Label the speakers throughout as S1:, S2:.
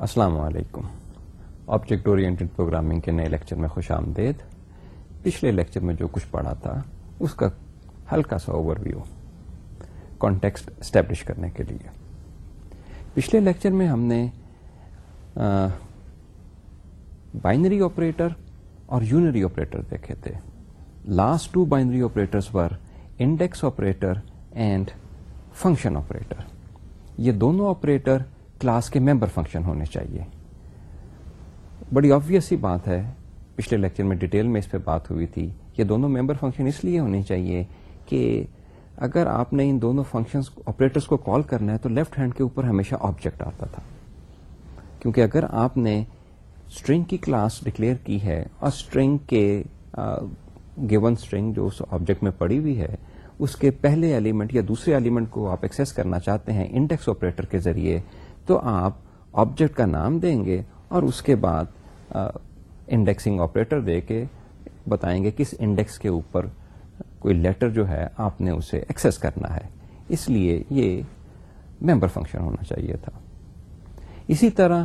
S1: السلام علیکم۔ Object oriented programming کے نئے لیکچر میں خوش آمدید۔ پچھلے لیکچر میں جو کچھ پڑھا تھا، اس کا ہلکا سا اوور ویو کانٹیکسٹ اسٹیبلش کرنے کے لیے۔ پچھلے لیکچر میں ہم نے بائنری آپریٹر اور یونری آپریٹر دیکھے تھے۔ Last two binary operators per index operator and function operator یہ دونوں آپریٹر کلاس کے ممبر فنکشن ہونے چاہیے۔ بڑی آبویس ہی بات ہے۔ پچھلے لیکچر میں ڈیٹیل میں اس پہ بات ہوئی تھی۔ یہ دونوں ممبر فنکشن اس لیے ہونے چاہیے کہ اگر آپ نے ان دونوں فنکشن آپریٹرس کو کال کرنا ہے تو لیفٹ ہینڈ کے اوپر ہمیشہ آبجیکٹ آتا تھا۔ کیونکہ اگر آپ نے اسٹرنگ کی کلاس ڈکلیئر کی ہے اور اسٹرنگ کے گیون اسٹرنگ جو اس آبجیکٹ میں پڑی ہوئی ہے، اس کے پہلے ایلیمنٹ یا دوسرے ایلیمنٹ کو آپ ایکسس کرنا چاہتے ہیں انڈیکس آپریٹر کے ذریعے تو آپ آبجیکٹ کا نام دیں گے اور اس کے بعد انڈیکسنگ آپریٹر دے کے بتائیں گے کس انڈیکس کے اوپر کوئی لیٹر جو ہے آپ نے اسے ایکسس کرنا ہے۔ اس لیے یہ ممبر فنکشن ہونا چاہیے تھا۔ اسی طرح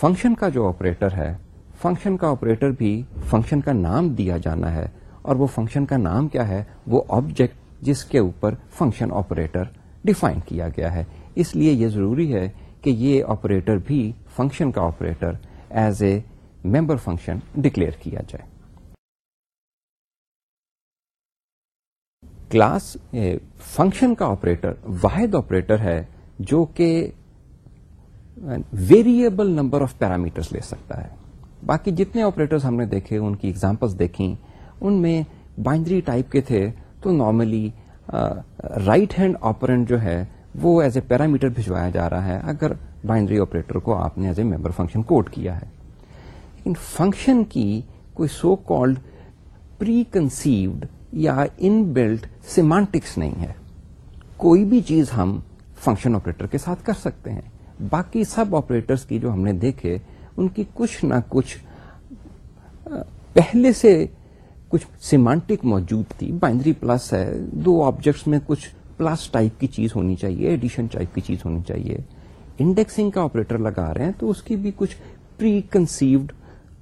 S1: فنکشن کا جو آپریٹر ہے فنکشن کا آپریٹر بھی فنکشن کا نام دیا جانا ہے۔ اور وہ فنکشن کا نام کیا ہے؟ وہ آبجیکٹ جس کے اوپر فنکشن آپریٹر ڈیفائن کیا گیا ہے۔ اس لیے یہ ضروری ہے کہ یہ آپریٹر بھی فنکشن کا operator as a member function declare کیا جائے۔ کلاس فنکشن eh, کا آپریٹر واحد آپریٹر ہے جو کہ ویریبل نمبر آف پیرامیٹرس لے سکتا ہے۔ باقی جتنے آپریٹرس ہم نے دیکھے، ان کی ایگزامپلس دیکھی ان میں بائنڈری ٹائپ کے تھے تو نارملی رائٹ ہینڈ آپرینٹ جو ہے وہ ایز اے پیرامیٹر بھجوایا جا رہا ہے اگر بائنڈری آپریٹر کو آپ نے as a member function code کیا ہے۔ لیکن فنکشن کی کوئی سو کالڈ پری کنسیوڈ یا ان بلٹ سیمانٹکس نہیں ہے۔ کوئی بھی چیز ہم فنکشن آپریٹر کے ساتھ کر سکتے ہیں۔ باقی سب آپریٹرس کی جو ہم نے دیکھے، ان کی کچھ نہ کچھ پہلے سے کچھ سیمانٹک موجود تھی۔ بائنڈری پلس ہے، دو آبجیکٹس میں کچھ پلس ٹائپ کی چیز ہونی چاہیے ایڈیشن ٹائپ کی چیز ہونی چاہیے۔ انڈیکسنگ کا آپریٹر لگا رہے ہیں تو اس کی بھی کچھ پری کنسیوڈ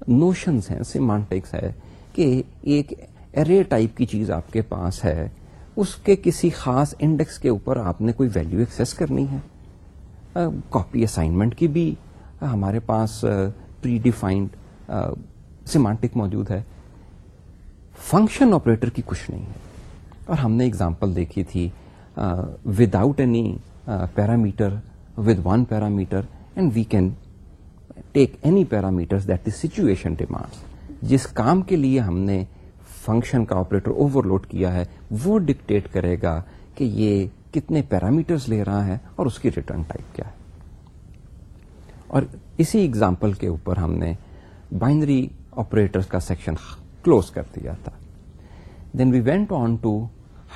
S1: نوشنز ہیں سیمانٹکس ہے کہ ایک ارے ٹائپ کی چیز آپ کے پاس ہے، اس کے کسی خاص انڈیکس کے اوپر آپ نے کوئی ویلو ایکسس کرنی ہے۔ کاپی اسائنمنٹ کی بھی ہمارے پاس پری ڈیفائنڈ سیمانٹک موجود ہے۔ فنکشن آپریٹر کی کچھ نہیں ہے۔ اور ہم نے اگزامپل دیکھی تھی without any parameter with one parameter and we can take any parameter that the situation demand جس کام کے لیے ہم نے فنکشن کا آپریٹر اوور لوڈ کیا ہے وہ ڈکٹیٹ کرے گا کہ یہ کتنے پیرامیٹرز لے رہا ہے اور اس کی ریٹرن ٹائپ کیا ہے اور اسی اگزامپل کے اوپر ہم نے بائنری آپریٹر کا سیکشن کلوز کر دیا تھا then we went on to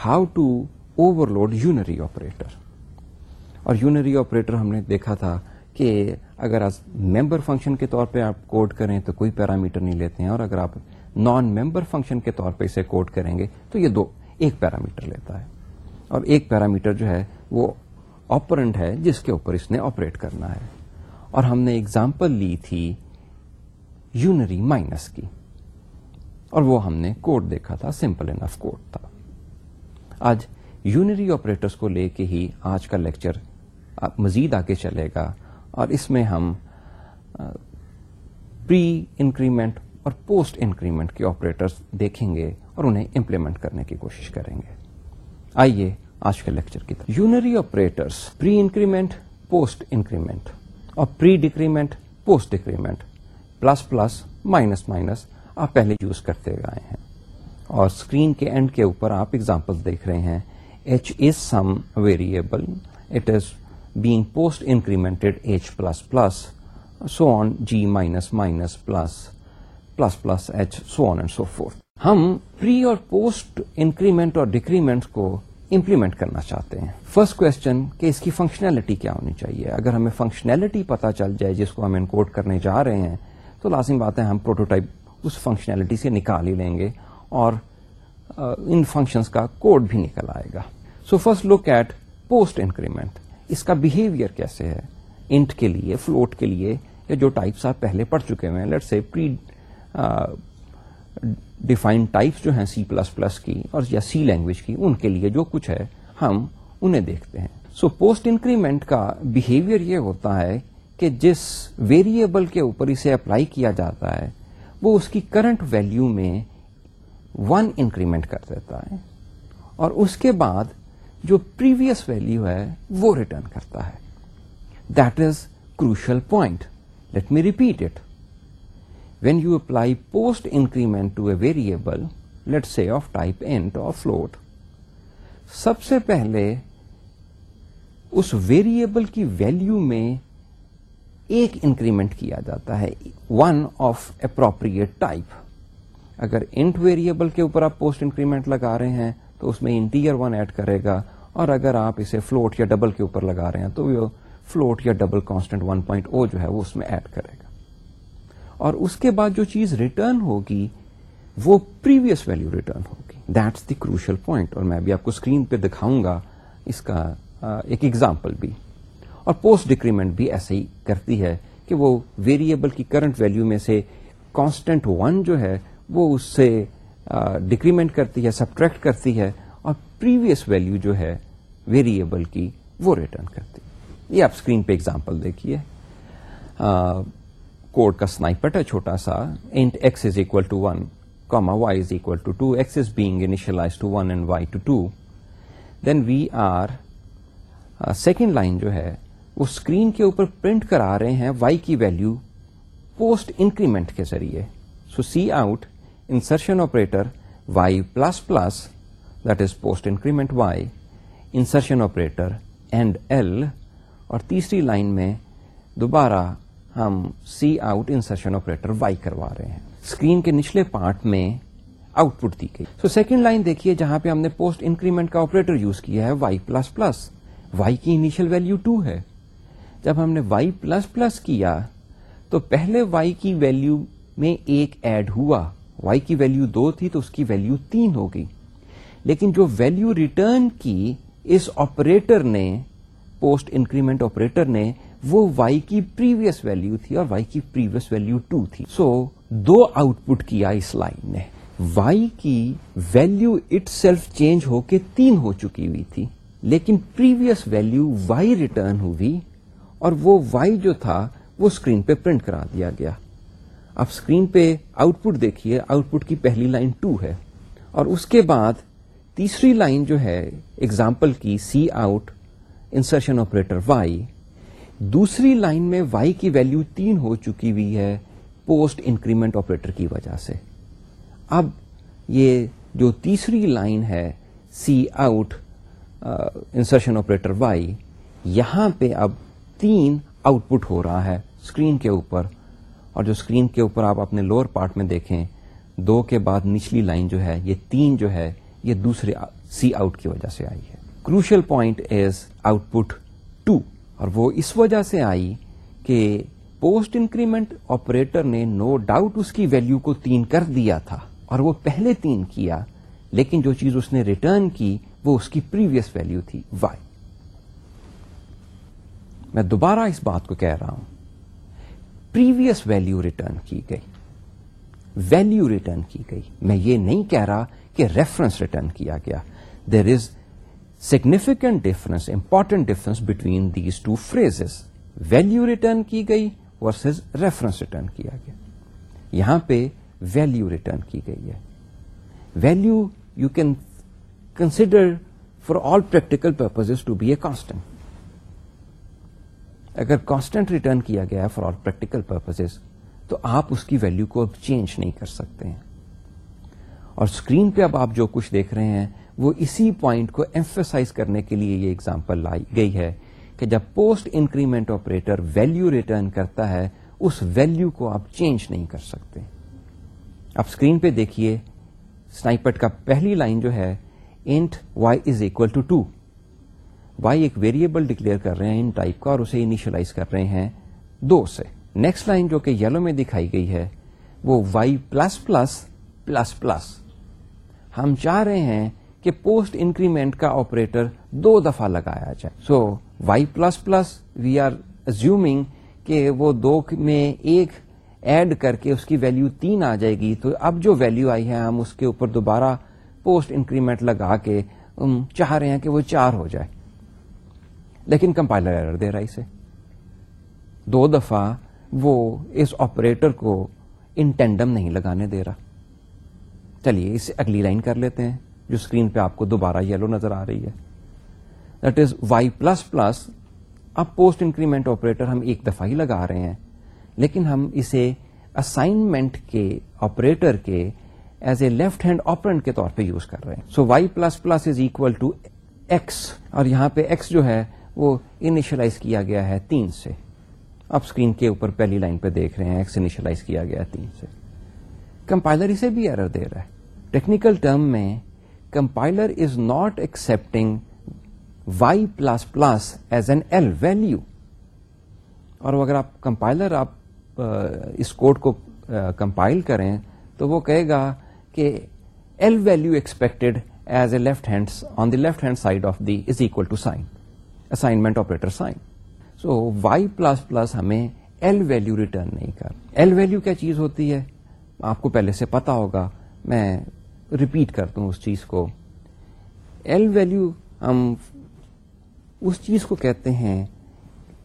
S1: how to overload unary operator اور یونری آپریٹر ہم نے دیکھا تھا کہ اگر ممبر فنکشن کے طور پہ آپ کوڈ کریں تو کوئی پیرامیٹر نہیں لیتے ہیں اور اگر آپ نان ممبر فنکشن کے طور پہ اسے کوڈ کریں گے تو یہ دو، ایک پیرامیٹر لیتا ہے۔ اور ایک پیرامیٹر جو ہے وہ آپرنٹ ہے جس کے اوپر اس نے آپریٹ کرنا ہے۔ اور ہم نے اگزامپل لی تھی یونری مائنس کی۔ اور وہ ہم نے کوڈ دیکھا تھا سمپل انف کوڈ تھا۔ آج یونری آپریٹرس کو لے کے ہی آج کا لیکچر مزید آگے چلے گا اور اس میں ہم پری انکریمنٹ اور پوسٹ انکریمنٹ کے آپریٹرس دیکھیں گے اور انہیں امپلیمنٹ کرنے کی کوشش کریں گے۔ آئیے آج کے لیکچر کی طرف۔ Unary operators pre increment, post increment اور pre decrement post decrement plus plus, minus minus آپ پہلے یوز کرتے گئے ہیں۔ اور اسکرین کے اینڈ کے اوپر آپ ایگزامپل دیکھ رہے ہیں۔ H is some variable it is being post incremented H plus plus so on G minus minus plus plus plus H so on and so forth ہم پری اور پوسٹ انکریمنٹ اور decrement کو implement کرنا چاہتے ہیں. First question کہ اس کی functionality کیا ہونی چاہیے؟ اگر ہمیں فنکشنلٹی پتا چل جائے جس کو ہم انکوڈ کرنے جا رہے ہیں، تو لازم بات ہے ہم پروٹوٹائپ اس فنکشنلٹی سے نکال ہی لیں گے اور ان فنکشنز کا کوڈ بھی نکل آئے گا. So first look at post increment اس کا بہیویئر کیسے ہے انٹ کے لیے فلوٹ کے لیے یا جو ٹائپس آپ پہلے پڑھ چکے ہوئے ہیں لیٹ سے پری ڈیفائنڈ ٹائپس جو ہیں سی پلس پلس کی اور یا سی لینگویج کی ان کے لیے جو کچھ ہے ہم انہیں دیکھتے ہیں سو پوسٹ انکریمنٹ کا بہیویئر یہ ہوتا ہے کہ جس ویریبل کے اوپر اسے اپلائی کیا جاتا ہے وہ اس کی کرنٹ ویلو میں ون انکریمنٹ کر دیتا ہے اور اس کے بعد جو پریویس ویلو ہے، وہ ریٹرن کرتا ہے. That is crucial point let me repeat it when you apply post increment to a variable let say of type int اور فلوٹ سب سے پہلے اس ویریبل کی ویلو میں ایک انکریمنٹ کیا جاتا ہے ون آف اپروپریٹ ٹائپ اگر انٹ ویریبل کے اوپر آپ پوسٹ انکریمنٹ لگا رہے ہیں تو اس میں انٹیئر ون ایڈ کرے گا اور اگر آپ اسے فلوٹ یا ڈبل کے اوپر لگا رہے ہیں تو وہ فلوٹ یا double constant one point O جو ہے وہ اس میں ایڈ کرے گا۔ اور اس کے بعد جو چیز ریٹرن ہوگی، وہ پریویس ویلو ریٹرن ہوگی۔ دیٹس دی کروشل پوائنٹ اور میں بھی آپ کو اسکرین پہ دکھاؤں گا اس کا ایک ایگزامپل بھی۔ اور پوسٹ ڈیکریمنٹ بھی ایسے ہی کرتی ہے کہ وہ ویریبل کی کرنٹ ویلو میں سے کانسٹنٹ ون جو ہے وہ اس سے ڈیکریمنٹ کرتی ہے سبٹریکٹ کرتی ہے اور پریویس ویلو جو ہے ویریبل کی وہ ریٹرن کرتی ہے۔ یہ آپ اسکرین پہ ایگزامپل دیکھیے۔ کوڈ کا سنائپٹ ہے، چھوٹا سا۔ Int X is equal to one comma Y is equal to two X is being initialise to one and Y to two then we are second line جو ہے، وہ screen کے اوپر پرنٹ کرا رہے ہیں وائی کی ویلو پوسٹ انکریمنٹ کے ذریعے۔ So C out insertion operator Y plus plus that is post increment Y insertion operator end L اور تیسری لائن میں دوبارہ ہم C out insertion operator Y کروا رہے ہیں۔ اسکرین کے نچلے پارٹ میں آؤٹ پٹ دی گئی۔ سو سیکنڈ لائن دیکھیے جہاں پہ ہم نے پوسٹ انکریمنٹ کا آپریٹر یوز کیا ہے وائی پلس پلس وائی کی انیشل ویلو ٹو ہے۔ جب ہم نے وائی پلس پلس کیا تو پہلے وائی کی ویلو میں ایک ایڈ ہوا۔ وائی کی ویلو دو تھی تو اس کی ویلو تین ہو گئی۔ لیکن جو ویلو ریٹرن کی اس آپریٹر نے پوسٹ انکریمنٹ آپریٹر نے وہ وائی کی پریویس ویلو تھی اور وائی کی پریویس ویلو ٹو تھی. سو so, دو آؤٹ پٹ کیا اس لائن نے. وائی کی ویلو اٹ سیلف چینج ہو کے تین ہو چکی ہوئی تھی لیکن پریویس ویلو وائی ریٹرن ہوئی اور وہ وائی جو تھا وہ اسکرین پہ پرنٹ کرا دیا گیا. اب اسکرین پہ آؤٹ پٹ دیکھیے آؤٹ پٹ کی پہلی لائن ٹو ہے اور اس کے بعد تیسری لائن جو ہے ایگزامپل کی C out insertion operator Y دوسری لائن میں وائی کی ویلو تین ہو چکی ہوئی ہے پوسٹ انکریمنٹ آپریٹر کی وجہ سے. اب یہ جو تیسری لائن ہے C out insertion operator Y یہاں پہ اب تین آؤٹ پٹ ہو رہا ہے اسکرین کے اوپر. اور جو اسکرین کے اوپر آپ اپنے لوور پارٹ میں دیکھیں، دو کے بعد نچلی لائن جو ہے، یہ تین جو ہے یہ دوسرے سی آؤٹ کی وجہ سے آئی ہے۔ Crucial point is output two اور وہ اس وجہ سے آئی کہ پوسٹ انکریمنٹ آپریٹر نے نو ڈاؤٹ اس کی ویلو کو تین کر دیا تھا اور وہ پہلے تین کیا، لیکن جو چیز اس نے ریٹرن کی وہ اس کی پریویس ویلو تھی وائی میں دوبارہ اس بات کو کہہ رہا ہوں۔ پریویس ویلو ریٹرن کی گئی۔ ویلو ریٹرن کی گئی۔ میں یہ نہیں کہہ رہا کہ ریفرنس ریٹرن کیا گیا. There is significant difference important difference between these two phrase value return کی گئی ورسز ریفرنس ریٹرن کیا گیا. یہاں پہ ویلو ریٹرن کی گئی ہے. Value you can consider for all practical purpose to be a constant اگر کانسٹنٹ ریٹرن کیا گیا ہے فار آل پریکٹیکل پرپز تو آپ اس کی ویلو کو اب چینج نہیں کر سکتے ہیں. اور اسکرین پہ اب آپ جو کچھ دیکھ رہے ہیں، وہ اسی پوائنٹ کو ایمفیسائز کرنے کے لیے یہ اگزامپل لائی گئی ہے کہ جب post increment operator value return کرتا ہے، اس ویلو کو آپ چینج نہیں کر سکتے۔ آپ اسکرین پہ دیکھیے سنائپٹ کا پہلی لائن جو ہے int Y is equal to two Y ایک ویریبل ڈکلیئر کر رہے ہیں ان ٹائپ کا اور اسے انیشلائز کر رہے ہیں دو سے۔ نیکسٹ لائن جو کہ یلو میں دکھائی گئی ہے، وہ Y plus plus plus plus ہم چاہ رہے ہیں کہ پوسٹ انکریمنٹ کا آپریٹر دو دفعہ لگایا جائے۔ So Y plus plus we are assuming کہ وہ دو میں ایک ایڈ کر کے اس کی ویلو تین آ جائے گی۔ تو اب جو ویلو آئی ہے، ہم اس کے اوپر دوبارہ پوسٹ انکریمنٹ لگا کے چاہ رہے ہیں کہ وہ چار ہو جائے۔ لیکن کمپائلر ایرر دے رہا اسے۔ دو دفعہ وہ اس آپریٹر کو انٹینڈم نہیں لگانے دے رہا۔ چلیے، اسے اگلی لائن کر لیتے ہیں، جو اسکرین پہ آپ کو دوبارہ یلو نظر آ رہی ہے۔ That is Y plus plus اب پوسٹ انکریمنٹ آپریٹر ہم ایک دفعہ ہی لگا رہے ہیں، لیکن ہم اسے اسائنمنٹ کے آپریٹر کے as a left hand operand کے طور پہ یوز کر رہے ہیں۔ So Y plus plus is equal to X اور یہاں پہ ایکس جو ہے، وہ انیشلائز کیا گیا ہے تین سے۔ اب اسکرین کے اوپر پہلی لائن پہ دیکھ رہے ہیں ایکس انیشلائز کیا گیا ہے تین سے۔ کمپائلر اسے بھی ایرر دے رہا ہے۔ ٹیکنیکل ٹرم میں compiler is not accepting Y plus plus as an L value اور اگر آپ کمپائلر آپ اس کوڈ کو کمپائل کریں تو وہ کہے گا کہ L value expected as a left hand, on the left hand side of the is equal to sign, assignment operator sign. So Y plus plus ہمیں ایل ویلو ریٹرن نہیں کر۔ ایل ویلو کیا چیز ہوتی ہے؟ آپ کو پہلے سے پتا ہوگا، میں ریپیٹ کرتا ہوں اس چیز کو. ایل ویلو ہم اس چیز کو کہتے ہیں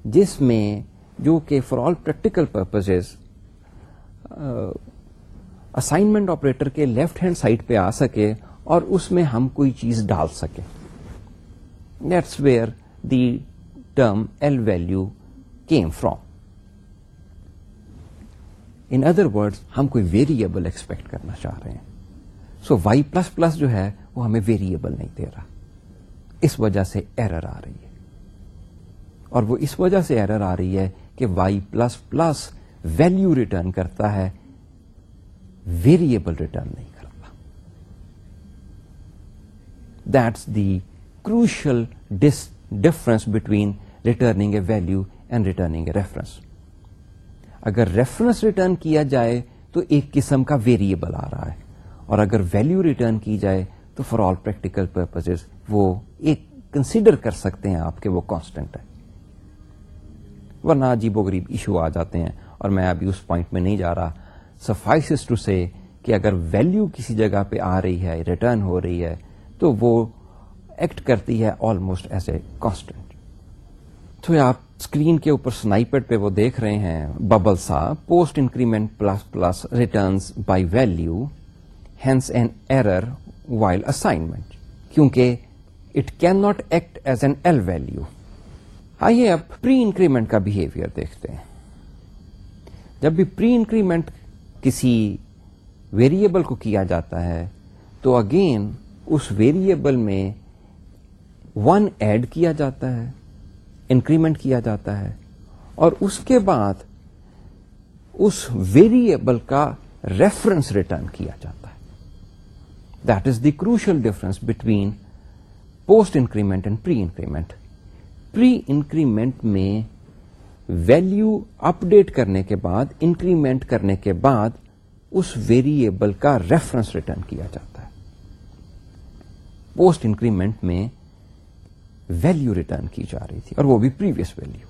S1: جس میں جو کہ for all practical purpose assignment operator کے لیفٹ ہینڈ سائڈ پہ آ سکے اور اس میں ہم کوئی چیز ڈال سکیں that's where the term L value came from in other word ہم کوئی ویریبل ایکسپیکٹ کرنا چاہ رہے ہیں. سو وائی پلس پلس جو ہے، وہ ہمیں ویریبل نہیں دے رہا۔ اس وجہ سے ایرر آ رہی ہے۔ اور وہ اس وجہ سے ایرر آ رہی ہے کہ Y plus plus value return کرتا ہے ویریبل ریٹرن نہیں کرتا۔ That's the crucial difference between returning a value and returning a reference اگر ریفرنس ریٹرن کیا جائے تو ایک قسم کا ویریبل آ رہا ہے۔ اور اگر ویلو ریٹرن کی جائے تو فار آل پریکٹیکل پرپز وہ ایک کنسیڈر کر سکتے ہیں آپ کے وہ کانسٹنٹ ہے۔ ورنہ عجیب و غریب ایشو آ جاتے ہیں اور میں ابھی اس پوائنٹ میں نہیں جا رہا۔ سفائس ٹو سے کہ اگر ویلو کسی جگہ پہ آ رہی ہے ریٹرن ہو رہی ہے، تو وہ ایکٹ کرتی ہے آلموسٹ ایز اے کانسٹنٹ تو آپ اسکرین کے اوپر سنائپر پہ وہ دیکھ رہے ہیں۔ ببل سا post increment plus plus returns by value hence an error while assignment کیونکہ it can not act as an L value آئیے اب پری انکریمنٹ کا بہیویئر دیکھتے ہیں جب بھی پری انکریمنٹ کسی ویریبل کو کیا جاتا ہے تو اگین اس ویریبل میں ون ایڈ کیا جاتا ہے انکریمنٹ کیا جاتا ہے اور اس کے بعد اس ویریبل کا ریفرنس ریٹرن کیا جاتا ہے that is the crucial difference between post increment and pre increment pre increment میں ویلو اپ ڈیٹ کرنے کے بعد انکریمنٹ کرنے کے بعد اس ویریبل کا ریفرنس ریٹرن کیا جاتا ہے. پوسٹ انکریمنٹ میں ویلو ریٹرن کی جا رہی تھی اور وہ بھی پریویس ویلو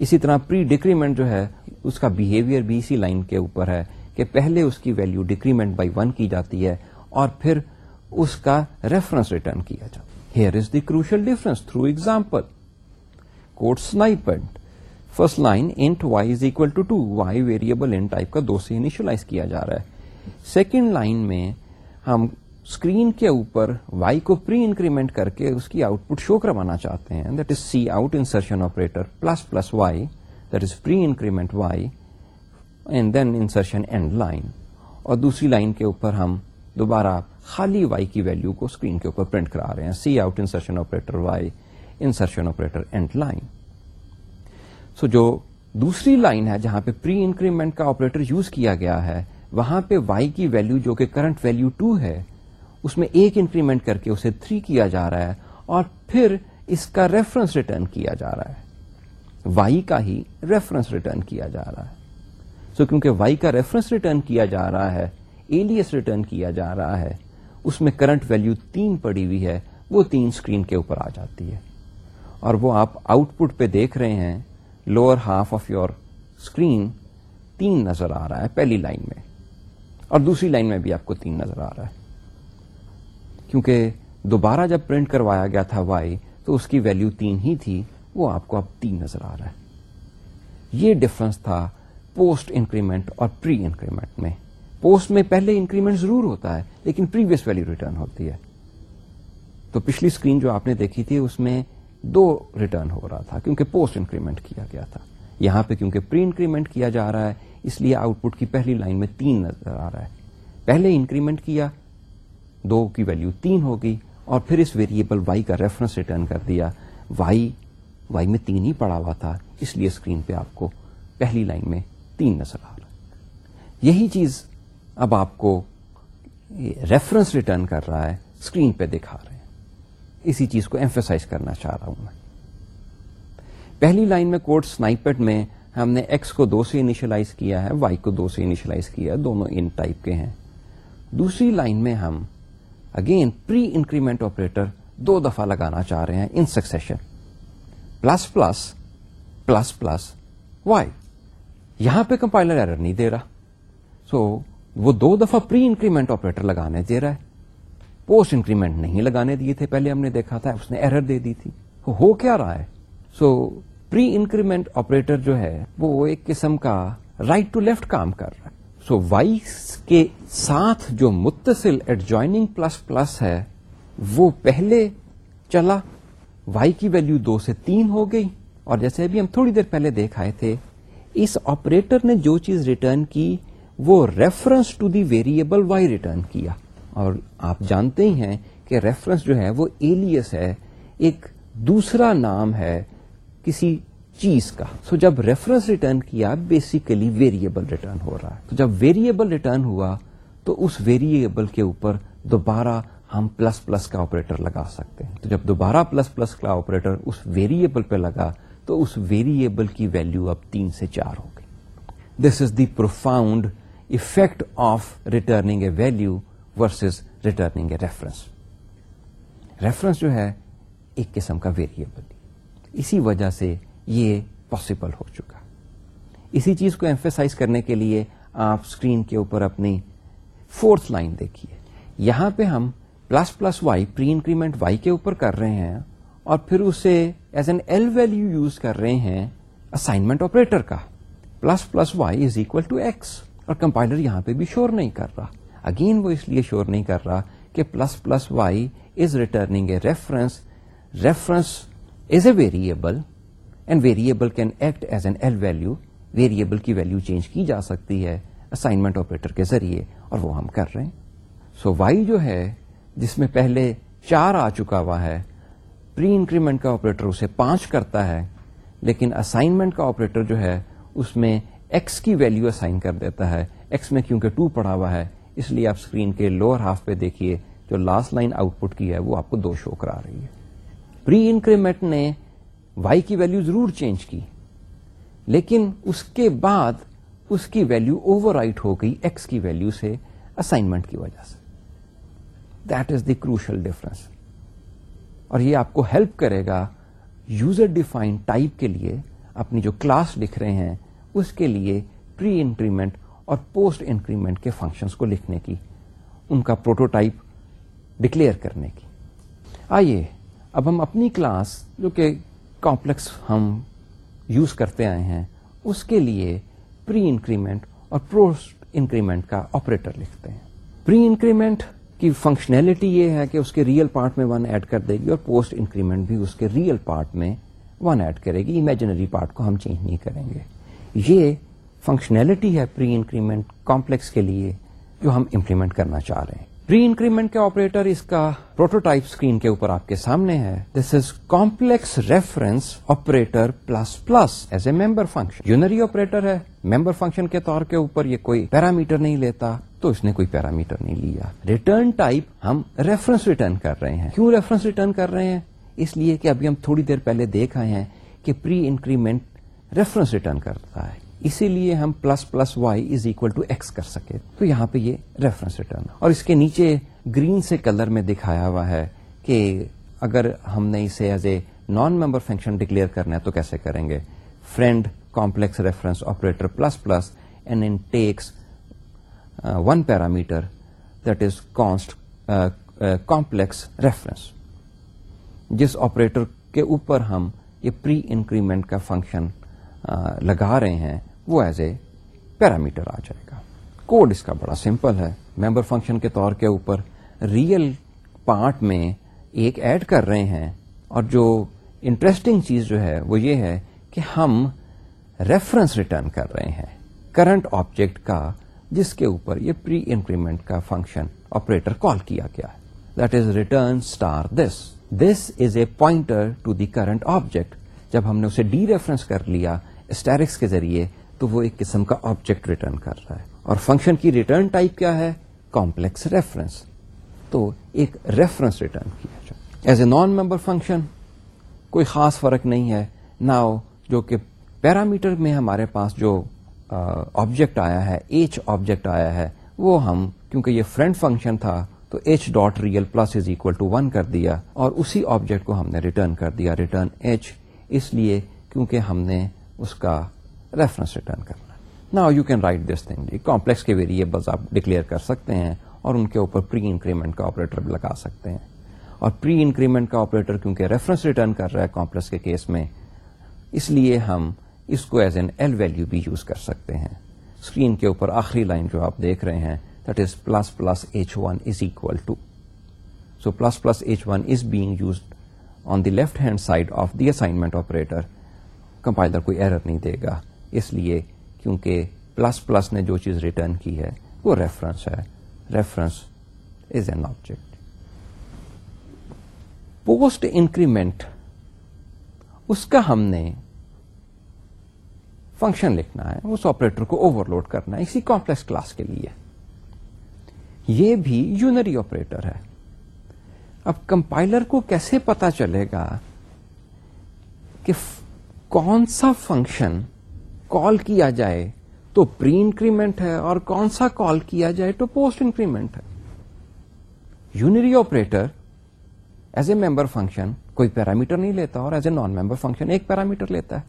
S1: اسی طرح پری ڈیکریمنٹ جو ہے، اس کا بہیویئر بھی اسی لائن کے اوپر ہے کہ پہلے اس کی ویلو ڈیکریمنٹ بائی ون کی جاتی ہے اور پھر اس کا ریفرنس ریٹرن کیا جاتا ہے Here is the crucial difference through example. Code sniped. First line int y is equal to two y variable int type کا دو سے انیشلائز کیا جا رہا ہے۔ سیکنڈ لائن میں ہم اسکرین کے اوپر وائی کو پری انکریمنٹ کر کے اس کی آؤٹ پٹ شو کروانا چاہتے ہیں۔ That is C out insertion operator plus plus y that is pre increment y and then insertion end line اور دوسری لائن کے اوپر ہم دوبارہ خالی وائی کی ویلو کو اسکرین کے اوپر پرنٹ کرا رہے ہیں۔ C out insertion operator y insertion operator end line so جو دوسری لائن ہے جہاں پہ پری انکریمنٹ کا آپریٹر یوز کیا گیا ہے وہاں پہ وائی کی ویلو جو کہ کرنٹ ویلو ٹو ہے اس میں ایک انکریمنٹ کر کے اسے تھری کیا جا رہا ہے اور پھر اس کا ریفرنس ریٹرن کیا جا رہا ہے۔ وائی کا ہی ریفرنس ریٹرن کیا جا رہا ہے۔ سو so, کیونکہ وائی کا ریفرنس ریٹرن کیا جا رہا ہے ایلیس ریٹرن کیا جا رہا ہے، اس میں کرنٹ ویلو تین پڑی ہوئی ہے، وہ تین اسکرین کے اوپر آ جاتی ہے۔ اور وہ آپ آؤٹ پٹ پہ دیکھ رہے ہیں lower half of your screen تین نظر آ رہا ہے، پہلی لائن میں۔ اور دوسری لائن میں بھی آپ کو تین نظر آ رہا ہے۔ کیونکہ دوبارہ جب پرنٹ کروایا گیا تھا وائی تو اس کی ویلو تین ہی تھی، وہ آپ کو اب تین نظر آ رہا ہے۔ یہ ڈفرنس تھا پوسٹ انکریمنٹ اور پری انکریمنٹ میں۔ پوسٹ میں پہلے انکریمنٹ ضرور ہوتا ہے، لیکن پریویس ویلو ریٹرن ہوتی ہے۔ تو پچھلی اسکرین جو آپ نے دیکھی تھی، اس میں دو ریٹرن ہو رہا تھا، کیونکہ پوسٹ انکریمنٹ کیا گیا تھا۔ یہاں پہ کیونکہ پری انکریمنٹ کیا جا رہا ہے، اس لیے آؤٹ پٹ کی پہلی لائن میں تین نظر آ رہا ہے۔ پہلے انکریمنٹ کیا، دو کی ویلو تین ہوگی اور پھر اس ویریبل وائی کا ریفرنس ریٹرن کر دیا۔ وائی وائی میں تین ہی پڑا ہوا تھا، اس لیے اسکرین پہ آپ کو پہلی لائن میں تین نظر آ رہا ہے۔ یہی چیز اب آپ کو ریفرنس ریٹرن کر رہا ہے اسکرین پہ دکھا رہے ہیں۔ اسی چیز کو ایمفیسائز کرنا چاہ رہا ہوں میں۔ پہلی لائن میں کوڈ سنائپٹ میں ہم نے ایکس کو دو سے انیشلائز کیا ہے وائی کو دو سے انیشلائز کیا ہے دونوں ان ٹائپ کے ہیں۔ دوسری لائن میں ہم اگین پری انکریمنٹ آپریٹر دو دفعہ لگانا چاہ رہے ہیں in succession plus plus plus plus y یہاں پہ کمپائلر ایرر نہیں دے رہا۔ سو so, وہ دو دفعہ پری انکریمنٹ آپریٹر لگانے دے رہا ہے۔ پوسٹ انکریمنٹ نہیں لگانے دیے تھے، پہلے ہم نے دیکھا تھا، اس نے ایرر دے دی تھی۔ ہو کیا رہا ہے؟ سو پری انکریمنٹ آپریٹر جو ہے، وہ ایک قسم کا رائٹ ٹو لیفٹ کام کر رہا ہے۔ سو وائی کے ساتھ جو متصل ایڈ جوائنگ پلس پلس ہے، وہ پہلے چلا۔ وائی کی ویلو دو سے تین ہو گئی۔ اور جیسے ابھی ہم تھوڑی دیر پہلے دیکھ آئے تھے، اس آپریٹر نے جو چیز ریٹرن کی وہ reference to the variable y return کیا۔ اور آپ جانتے ہی ہیں کہ ریفرنس جو ہے وہ ایلیس ہے، ایک دوسرا نام ہے کسی چیز کا۔ سو so جب ریفرنس ریٹرن کیا بیسیکلی ویریبل ریٹرن ہو رہا ہے۔ تو جب ویریبل ریٹرن ہوا، تو اس ویریبل کے اوپر دوبارہ ہم پلس پلس کا آپریٹر لگا سکتے ہیں۔ تو جب دوبارہ پلس پلس کا آپریٹر اس ویریبل پہ لگا، تو اس ویریبل کی ویلو اب تین سے چار ہو گئی۔ This is the profound effect of returning a value versus returning a reference reference جو ہے ایک قسم کا ویریبل اسی وجہ سے یہ پاسبل ہو چکا. اسی چیز کو ایمفیسائز کرنے کے لیے آپ اسکرین کے اوپر اپنی فورتھ لائن دیکھیے. یہاں پہ ہم plus plus y pre increment y کے اوپر کر رہے ہیں اور پھر اسے as an L value use کر رہے ہیں اسائنمنٹ آپریٹر کا. Plus plus y is equal to x اور کمپائلر یہاں پہ بھی شور نہیں کر رہا۔ اگین وہ اس لیے شور نہیں کر رہا کہ plus plus y is returning a reference reference is a variable and variable can act as an L value variable کی ویلو چینج کی جا سکتی ہے اسائنمنٹ آپریٹر کے ذریعے اور وہ ہم کر رہے ہیں۔ سو so وائی جو ہے جس میں پہلے چار آ چکا ہوا ہے پری انکریمنٹ کا آپریٹر اسے پانچ کرتا ہے، لیکن اسائنمنٹ کا آپریٹر جو ہے اس میں ایکس کی ویلو اسائن کر دیتا ہے. ایکس میں کیونکہ ٹو پڑا ہوا ہے، اس لیے آپ اسکرین کے لوور ہاف پہ دیکھیے، جو لاسٹ لائن آؤٹ پٹ کی ہے، وہ آپ کو دو شو کرا رہی ہے۔ پری انکریمنٹ نے وائی کی ویلو ضرور چینج کی، لیکن اس کے بعد اس کی ویلو اوور رائٹ ہو گئی ایکس کی ویلو سے اسائنمنٹ کی وجہ سے۔ That is the crucial difference اور یہ آپ کو ہیلپ کرے گا یوزر ڈیفائن ٹائپ کے لیے، اپنی جو کلاس لکھ رہے ہیں اس کے لیے پری انکریمنٹ اور پوسٹ انکریمنٹ کے فنکشنز کو لکھنے کی، ان کا پروٹوٹائپ ڈکلیئر کرنے کی۔ آئیے، اب ہم اپنی کلاس جو کہ کمپلیکس ہم یوز کرتے آئے ہیں، اس کے لیے پری انکریمنٹ اور پوسٹ انکریمنٹ کا آپریٹر لکھتے ہیں۔ پری انکریمنٹ کی فنکشنلٹی یہ ہے کہ اس کے ریئل پارٹ میں ون ایڈ کر دے گی اور پوسٹ انکریمنٹ بھی اس کے ریئل پارٹ میں ون ایڈ کرے گی امیجنری پارٹ کو ہم چینج نہیں کریں گے۔ یہ فنکشنلٹی ہے پری انکریمنٹ کمپلیکس کے لیے جو ہم امپلیمنٹ کرنا چاہ رہے ہیں۔ پری انکریمنٹ کے آپریٹر اس کا پروٹوٹائپ اسکرین کے اوپر آپ کے سامنے ہے۔ This is complex reference operator plus plus as a member function unary operator ہے۔ ممبر فنکشن کے طور کے اوپر یہ کوئی پیرامیٹر نہیں لیتا، تو اس نے کوئی پیرامیٹر نہیں لیا۔ ریٹرن ٹائپ ہم ریفرنس ریٹرن کر رہے ہیں۔ کیوں ریفرنس ریٹرن کر رہے ہیں؟ اس لیے کہ ابھی ہم تھوڑی دیر پہلے دیکھ آئے ہیں کہ پری انکریمنٹ ریفرنس ریٹرن کرتا ہے۔ اسی لیے ہم plus plus y is equal to x کر سکے۔ تو یہاں پہ یہ ریفرنس ریٹرن اور اس کے نیچے گرین سے کلر میں دکھایا ہوا ہے کہ اگر ہم نے اسے as a non member function declare کرنا ہے تو کیسے کریں گے؟ Friend complex reference operator plus plus and then takes uh, one parameter that is const uh, uh جس آپریٹر کے اوپر ہم یہ پری انکریمنٹ کا فنکشن لگا رہے ہیں، وہ ایز اے پیرامیٹر آ جائے گا۔ کوڈ اس کا بڑا سمپل ہے۔ ممبر فنکشن کے طور کے اوپر ریئل پارٹ میں ایک ایڈ کر رہے ہیں۔ اور جو انٹرسٹنگ چیز جو ہے، وہ یہ ہے کہ ہم ریفرنس ریٹرن کر رہے ہیں۔ کرنٹ آبجیکٹ کا، جس کے اوپر یہ پری انکریمنٹ کا فنکشن آپریٹر کال کیا گیا ہے۔ That is return star this this is a pointer to the current object جب ہم نے اسے ڈی ریفرنس کر لیا اسٹیرکس کے ذریعے تو وہ ایک قسم کا آبجیکٹ ریٹرن کر رہا ہے۔ اور فنکشن کی ریٹرن ٹائپ کیا ہے؟ کمپلیکس ریفرنس تو ایک ریفرنس ریٹرن کیا جائے۔ As a non member function کوئی خاص فرق نہیں ہے۔ ناؤ جو کہ پیرامیٹر میں ہمارے پاس جو آبجیکٹ آیا ہے ایچ آبجیکٹ آیا ہے، وہ ہم، کیونکہ یہ فرینڈ فنکشن تھا، تو h dot real plus is equal to one کر دیا۔ اور اسی آبجیکٹ کو ہم نے ریٹرن کر دیا ریٹرن ایچ اس لیے کیونکہ ہم نے اس کا ریفرنس ریٹرن کرنا۔ نا you can write this thing complex کے ویریبلس آپ ڈکلیئر کر سکتے ہیں اور ان کے اوپر پری انکریمنٹ کا آپریٹر بھی لگا سکتے ہیں۔ اور پری انکریمنٹ کا آپریٹر کیونکہ ریفرنس ریٹرن کر رہا ہے کمپلیکس کے کیس میں، اس لیے ہم اس کو ایز این ایل ویلو بھی یوز کر سکتے ہیں۔ اسکرین کے اوپر آخری لائن جو آپ دیکھ رہے ہیں that is plus plus h one is equal to so plus plus h one is being used on the left hand side of the assignment operator compiler کوئی ایرر نہیں دے گا۔ اس لیے کیونکہ پلس پلس نے جو چیز ریٹرن کی ہے، وہ ریفرنس ہے۔ Reference is an object post increment اس کا ہم نے فنکشن لکھنا ہے، اس آپریٹر کو اوور لوڈ کرنا ہے، اسی کمپلیکس کلاس کے لیے۔ یہ بھی یونری آپریٹر ہے۔ اب کمپائلر کو کیسے پتا چلے گا کہ کون سا فنکشن کال کیا جائے تو پری انکریمنٹ ہے اور کون سا کال کیا جائے تو پوسٹ انکریمنٹ ہے۔ Unary operator as a member function کوئی پیرامیٹر نہیں لیتا اور as a non member function ایک پیرامیٹر لیتا ہے۔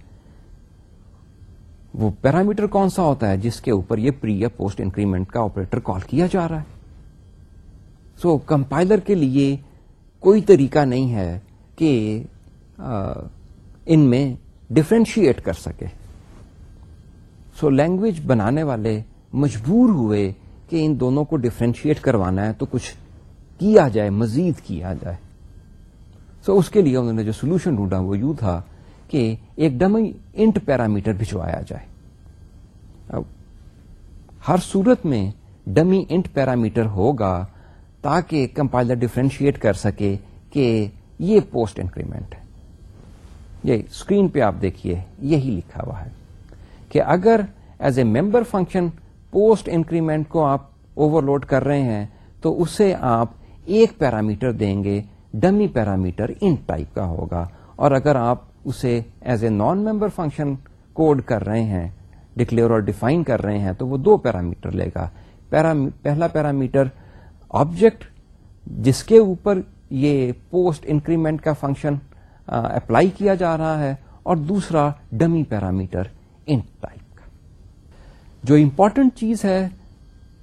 S1: وہ پیرامیٹر کون سا ہوتا ہے جس کے اوپر یہ پری یا پوسٹ انکریمنٹ کا آپریٹر کال کیا جا رہا ہے۔ سو so, کمپائلر کے لیے کوئی طریقہ نہیں ہے کہ ان میں ڈفرینشیٹ کر سکے۔ سو so, لینگویج بنانے والے مجبور ہوئے کہ ان دونوں کو ڈفرینشیٹ کروانا ہے تو کچھ کیا جائے مزید کیا جائے۔ سو so, اس کے لیے انہوں نے جو سولوشن ڈھونڈا وہ یوں تھا کہ ایک ڈمی انٹ پیرامیٹر بھجوایا جائے۔ اب ہر صورت میں ڈمی انٹ پیرامیٹر ہوگا تاکہ کمپائلر ڈفرینشیٹ کر سکے کہ یہ پوسٹ انکریمنٹ ہے۔ یہ اسکرین پہ آپ دیکھیے، یہی لکھا ہوا ہے کہ اگر as a member function post increment کو آپ اوور لوڈ کر رہے ہیں، تو اسے آپ ایک پیرامیٹر دیں گے ڈمی پیرامیٹر ان ٹائپ کا ہوگا۔ اور اگر آپ اسے as a non member function code کر رہے ہیں ڈکلیئر اور ڈیفائن کر رہے ہیں، تو وہ دو پیرامیٹر لے گا۔ پہلا پیرامیٹر آبجیکٹ جس کے اوپر یہ پوسٹ انکریمنٹ کا فنکشن اپلائی کیا جا رہا ہے اور دوسرا ڈمی پیرامیٹر ان ٹائپ کا۔ جو امپورٹنٹ چیز ہے،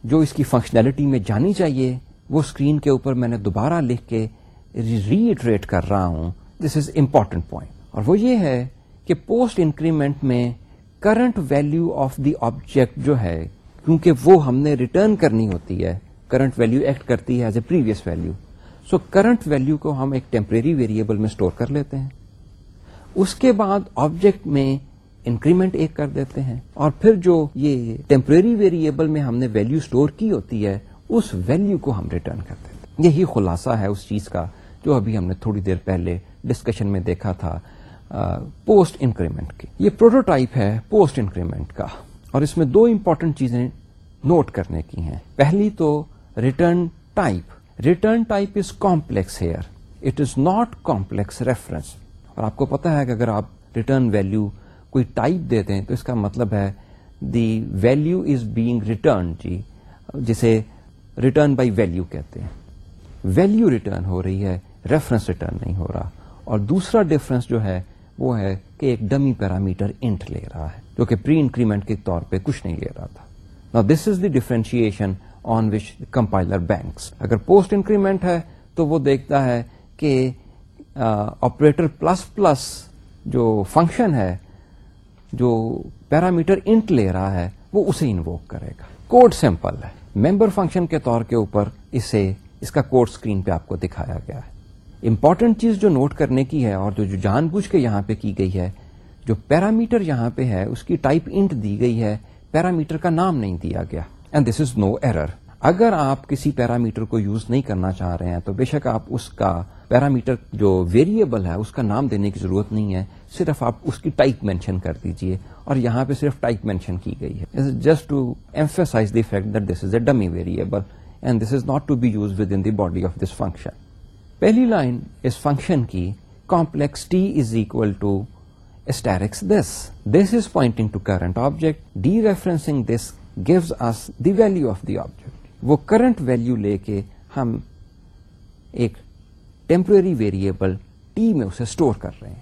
S1: جو اس کی فنکشنلٹی میں جانی چاہیے، وہ اسکرین کے اوپر میں نے دوبارہ لکھ کے ریٹریٹ کر رہا ہوں۔ دس از امپورٹنٹ پوائنٹ اور وہ یہ ہے کہ پوسٹ انکریمنٹ میں current value of the object جو ہے، کیونکہ وہ ہم نے ریٹرن کرنی ہوتی ہے کرنٹ ویلو ایکٹ کرتی ہے as a previous value so current value کو ہم ایک ٹیمپریری ویریبل میں اسٹور کر لیتے ہیں۔ اس کے بعد آبجیکٹ میں انکریمنٹ ایک کر دیتے ہیں۔ اور پھر جو یہ ٹیمپریری ویریبل میں ہم نے ویلو اسٹور کی ہوتی ہے، اس ویلو کو ہم ریٹرن کر دیتے ہیں۔ یہی خلاصہ ہے اس چیز کا جو ابھی ہم نے تھوڑی دیر پہلے ڈسکشن میں دیکھا تھا پوسٹ انکریمنٹ کی۔ یہ پروٹوٹائپ ہے پوسٹ انکریمنٹ کا۔ اور اس میں دو امپورٹنٹ چیزیں نوٹ کرنے کی ہیں۔ پہلی تو return type return type is complex here it is not complex reference اور آپ کو پتا ہے کہ اگر آپ ریٹرن ویلو کوئی ٹائپ دے دیں تو اس کا مطلب ہے the value is being return جی جسے ریٹرن بائی ویلو کہتے ہیں۔ ویلو ریٹرن ہو رہی ہے ریفرنس ریٹرن نہیں ہو رہا۔ اور دوسرا ڈفرنس جو ہے، وہ ہے کہ ایک ڈمی پیرامیٹر انٹ لے رہا ہے، جو کہ پری انکریمنٹ کے طور پہ کچھ نہیں لے رہا تھا۔ نا this is the differentiation on which compiler banks اگر پوسٹ انکریمنٹ ہے تو وہ دیکھتا ہے کہ آپریٹر پلس پلس جو فنکشن ہے، جو پیرامیٹر انٹ لے رہا ہے، وہ اسے انووک کرے گا۔ کوڈ سمپل ہے۔ ممبر فنکشن کے طور کے اوپر اسے، اس کا کوڈ اسکرین پہ آپ کو دکھایا گیا ہے۔ امپورٹنٹ چیز جو نوٹ کرنے کی ہے اور جو جان بوجھ کے یہاں پہ کی گئی ہے، جو پیرامیٹر یہاں پہ ہے، اس کی ٹائپ انٹ دی گئی ہے پیرامیٹر کا نام نہیں دیا گیا۔ And this is no error اگر آپ کسی پیرامیٹر کو یوز نہیں کرنا چاہ رہے ہیں، تو بے شک آپ اس کا پیرامیٹر جو ویریبل ہے، اس کا نام دینے کی ضرورت نہیں ہے۔ صرف آپ اس کی ٹائپ مینشن کر دیجیے۔ اور یہاں پہ صرف ٹائپ مینشن کی گئی ہے۔ Just to emphasize the fact that this is a dummy variable and this is not to be use within the body of this function پہلی لائن اس فنکشن کی complex t is equal to asterisks this this is pointing to current object dereferencing this gives us the value of the object وہ current value لے کے ہم ایک temporary variable T میں اسے اسٹور کر رہے ہیں۔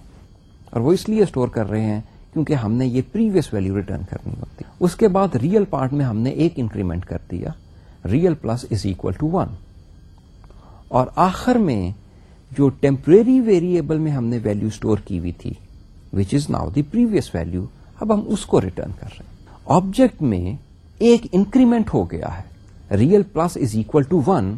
S1: اور وہ اس لیے اسٹور کر رہے ہیں کیونکہ ہم نے یہ پریویس ویلو ریٹرن کرنی ہوتی۔ اس کے بعد ریئل پارٹ میں ہم نے ایک انکریمنٹ کر دیا۔ Real plus is equal to one اور آخر میں جو ٹیمپرری ویریبل میں ہم نے ویلو اسٹور کی ہوئی تھی which is now the previous value اب ہم اس کو ریٹرن کر رہے ہیں۔ آبجیکٹ میں ایک انکریمنٹ ہو گیا ہے۔ Real plus is equal to one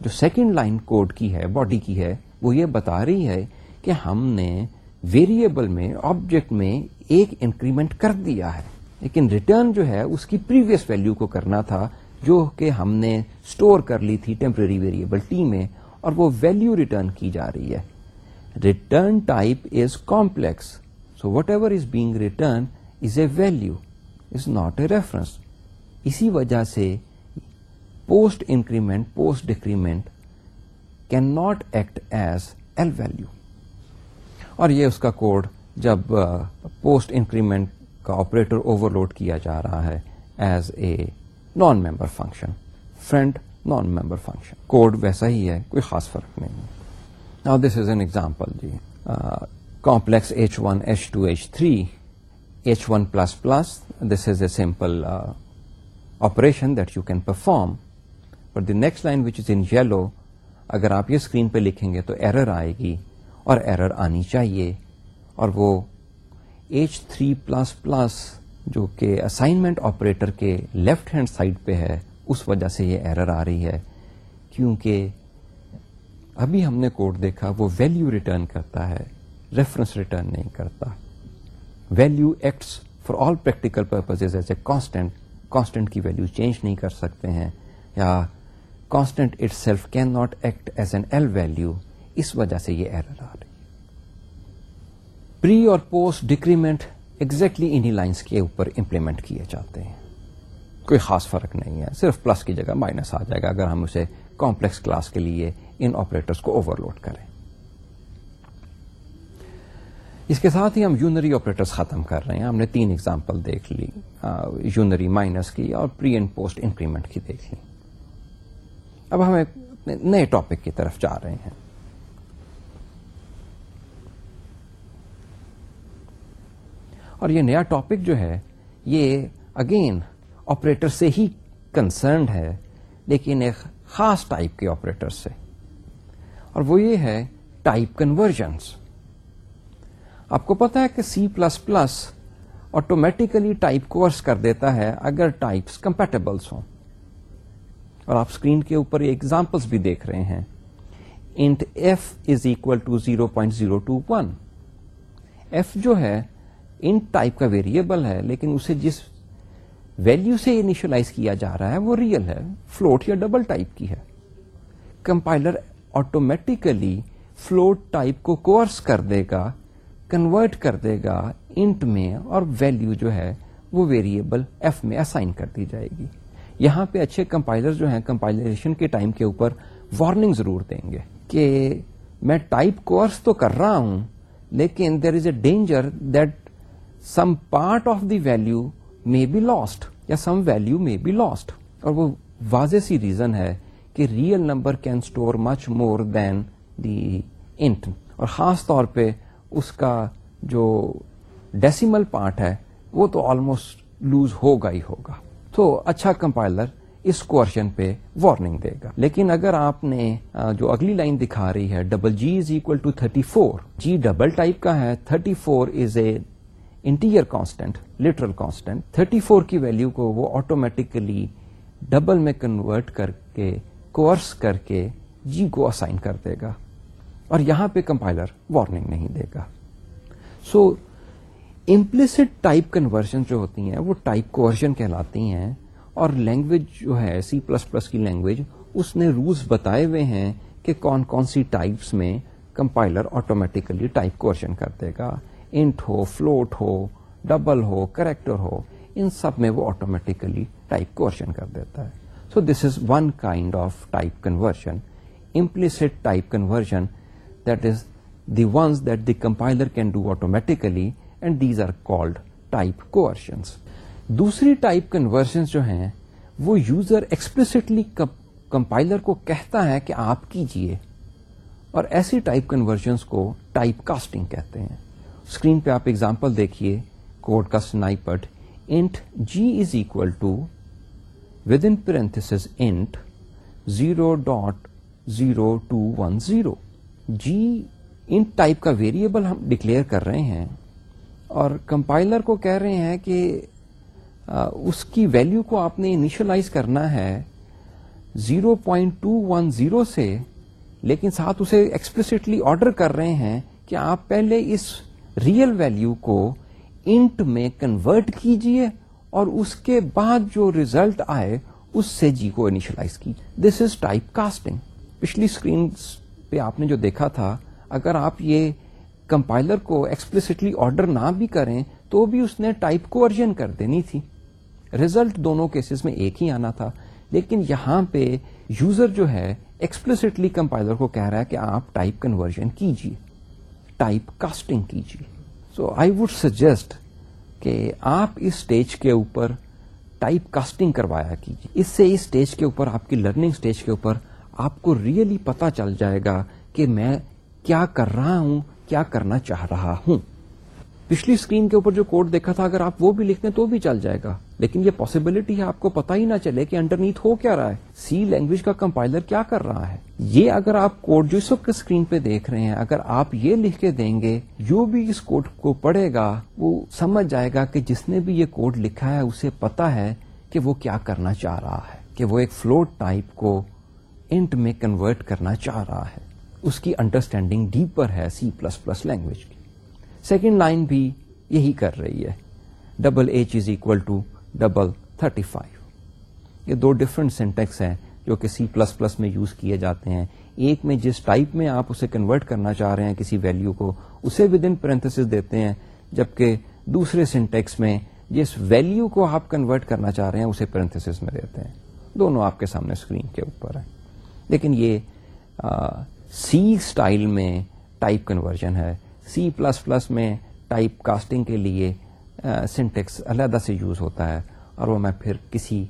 S1: جو سیکنڈ لائن کوڈ کی ہے باڈی کی ہے، وہ یہ بتا رہی ہے کہ ہم نے ویریبل میں آبجیکٹ میں ایک انکریمنٹ کر دیا ہے۔ لیکن ریٹرن جو ہے، اس کی پریویس ویلو کو کرنا تھا، جو کہ ہم نے اسٹور کر لی تھی ٹیمپرری ویریبل ٹی میں، اور وہ ویلو ریٹرن کی جا رہی ہے۔ Return type is complex so whatever is being return is a value is not a reference اسی وجہ سے post increment post decrement cannot act as L value اور یہ اس کا کوڈ جب پوسٹ انکریمنٹ کا آپریٹر اوور لوڈ کیا جا رہا ہے as a non member function friend non member function code ویسا ہی ہے، کوئی خاص فرق نہیں ہے۔ This is N example G complex h one h two h three h one plus plus this is a simple operation that you can perform but the next line which is in yellow اگر آپ یہ screen پہ لکھیں گے تو error آئے گی اور ایرر آنی چاہیے۔ اور وہ ایچ تھری پلس پلس جو کہ اسائنمنٹ آپریٹر کے لیفٹ ہینڈ سائڈ پہ ہے، اس وجہ سے یہ ایرر آ رہی ہے۔ کیونکہ ابھی ہم نے کوڈ دیکھا، وہ ویلو ریٹرن کرتا ہے ریفرنس ریٹرن نہیں کرتا۔ Value acts for all practical purpose as a constant constant کی ویلو چینج نہیں کر سکتے ہیں، یا constant itself cannot act as an L value اس وجہ سے یہ ایرر آ رہی۔ پری اور پوسٹ ڈیکریمنٹ ایگزیکٹلی انہیں لائنس کے اوپر امپلیمنٹ کیے جاتے ہیں۔ کوئی خاص فرق نہیں ہے، صرف پلس کی جگہ مائنس آ جائے گا اگر ہم اسے کمپلیکس کلاس کے لیے ان آپریٹرس کو اوور لوڈ کریں۔ اس کے ساتھ ہی ہم یونری آپریٹرس ختم کر رہے ہیں۔ ہم نے تین ایگزامپل دیکھ لی یونری مائنس کی اور پری اینڈ پوسٹ انکریمنٹ کی دیکھ لی۔ اب ہم ایک نئے ٹاپک کی طرف جا رہے ہیں۔ اور یہ نیا ٹاپک جو ہے، یہ اگین آپریٹر سے ہی کنسرنڈ ہے، لیکن ایک خاص ٹائپ کے آپریٹر سے۔ اور وہ یہ ہے ٹائپ کنورژنس آپ کو پتا ہے کہ C plus plus automatically type coerce کر دیتا ہے اگر ٹائپس کمپیٹیبلس ہوں۔ اور آپ اسکرین کے اوپر ایگزامپلس بھی دیکھ رہے ہیں۔ Int f is equal to zero point zero two one f جو ہے انٹ ٹائپ کا ویریبل ہے، لیکن اسے جس ویلو سے انیشلائز کیا جا رہا ہے، وہ ریئل ہے فلوٹ یا ڈبل ٹائپ کی ہے۔ کمپائلر آٹومیٹیکلی فلوٹ ٹائپ کو کورس کر دے گا کنورٹ کر دے گا انٹ میں اور ویلو جو ہے وہ ویریبل ایف میں اسائن کر دی جائے گی۔ یہاں پہ اچھے کمپائلر جو ہیں کمپائلشن کے ٹائم کے اوپر وارننگ ضرور دیں گے کہ میں ٹائپ کورس تو کر رہا ہوں، لیکن there is a danger that some part of the value may be lost یا some value may be lost اور وہ واضح سی ریزن ہے کہ real number can store much more than the int اور خاص طور پہ اس کا جو ڈیسیمل پارٹ ہے، وہ تو آلموسٹ لوز ہوگا ہی ہوگا۔ تو اچھا کمپائلر اس کوشچن پہ وارننگ دے گا۔ لیکن اگر آپ نے جو اگلی لائن دکھا رہی ہے double g is equal to thirty four g double type کا ہے thirty four is a integer constant literal constant thirty four کی ویلو کو وہ آٹومیٹیکلی ڈبل میں کنورٹ کر کے کورس کر کے جی کو اسائن کر دے گا۔ اور یہاں پہ کمپائلر وارننگ نہیں دے گا۔ سو امپلسڈ ٹائپ کنورژن جو ہوتی ہیں، وہ ٹائپ کوورژن کہلاتی ہیں اور لینگویج جو ہے سی پلس پلس کی لینگویج اس نے رولس بتائے ہوئے ہیں کہ کون کون سی ٹائپس میں کمپائلر آٹومیٹیکلی ٹائپ کوشچن کر دے گا۔ انٹ ہو فلوٹ ہو ڈبل ہو کریکٹر ہو، ان سب میں وہ آٹومیٹیکلی ٹائپ کوشچن کر دیتا ہے۔ So this is one kind of type conversion implicit type conversion that is the ones that the compiler can do automatically and these are called type coercions دوسری type conversion جو ہیں، وہ user explicitly compiler کو کہتا ہے کہ آپ کیجیے، اور ایسی ٹائپ کنورژنس کو ٹائپ کاسٹنگ کہتے ہیں۔ اسکرین پہ آپ ایگزامپل دیکھیے، کوڈ کا snippet int g is equal to with in parenthesis int zero dot zero two one zero g int type کا ویریبل ہم ڈکلیئر کر رہے ہیں اور کمپائلر کو کہہ رہے ہیں کہ اس کی ویلو کو آپ نے انیشلائز کرنا ہے zero point two one zero سے، لیکن ساتھ اسے ایکسپلسٹلی آرڈر کر رہے ہیں کہ آپ پہلے اس ریئل ویلو کو انٹ میں کنورٹ کیجیے اور اس کے بعد جو ریزلٹ آئے، اس سے جی کو انیشلائز کیجیے دس از ٹائپ کاسٹنگ پچھلی اسکرین پہ آپ نے جو دیکھا تھا، اگر آپ یہ کمپائلر کو ایکسپلسٹلی آرڈر نہ بھی کریں، تو بھی اس نے ٹائپ کو ارجن کر دینی تھی۔ ریزلٹ دونوں کیسز میں ایک ہی آنا تھا۔ لیکن یہاں پہ یوزر جو ہے ایکسپلسٹلی کمپائلر کو کہہ رہا ہے کہ آپ ٹائپ کنورژن کیجیے ٹائپ کاسٹنگ کیجیے سو آئی وڈ سجیسٹ کہ آپ اس اسٹیج کے اوپر ٹائپ کاسٹنگ کروایا کیجیے اس سے اس اسٹیج کے اوپر، آپ کی لرننگ اسٹیج کے اوپر آپ کو ریئلی پتا چل جائے گا کہ میں کیا کر رہا ہوں، کیا کرنا چاہ رہا ہوں۔ پچھلی اسکرین کے اوپر جو کوڈ دیکھا تھا، اگر آپ وہ بھی لکھتے تو بھی چل جائے گا۔ لیکن یہ پاسبلٹی ہے، آپ کو پتا ہی نہ چلے کہ انڈر نیت ہو کیا رہا ہے۔ سی لینگویج کا کمپائلر کیا کر رہا ہے؟ یہ اگر آپ کوڈ جو اس وقت اسکرین پہ دیکھ رہے ہیں، اگر آپ یہ لکھ کے دیں گے، جو بھی اس کوڈ کو پڑھے گا، وہ سمجھ جائے گا کہ جس نے بھی یہ کوڈ لکھا ہے، اسے پتا ہے کہ وہ کیا کرنا چاہ رہا ہے، کہ وہ ایک فلوٹ ٹائپ کو انٹ میں کنورٹ کرنا چاہ رہا ہے۔ اس کی انڈرسٹینڈنگ ڈیپر ہے سی پلس پلس لینگویج کی۔ سیکنڈ لائن بھی یہی کر رہی ہے۔ Double h is equal to double thirty five یہ دو ڈفرنٹ سینٹیکس ہیں جو کہ سی پلس پلس میں یوز کیے جاتے ہیں۔ ایک میں جس ٹائپ میں آپ اسے کنورٹ کرنا چاہ رہے ہیں کسی ویلو کو، اسے ود ان پرنتس دیتے ہیں، جبکہ دوسرے سینٹیکس میں جس ویلو کو آپ کنورٹ کرنا چاہ رہے ہیں، اسے پرنتس میں دیتے ہیں۔ دونوں آپ کے سامنے اسکرین کے اوپر ہیں۔ لیکن یہ سی اسٹائل میں ٹائپ کنورژن ہے۔ سی پلس پلس میں ٹائپ کاسٹنگ کے لیے سنٹیکس علیحدہ سے یوز ہوتا ہے۔ اور وہ میں پھر کسی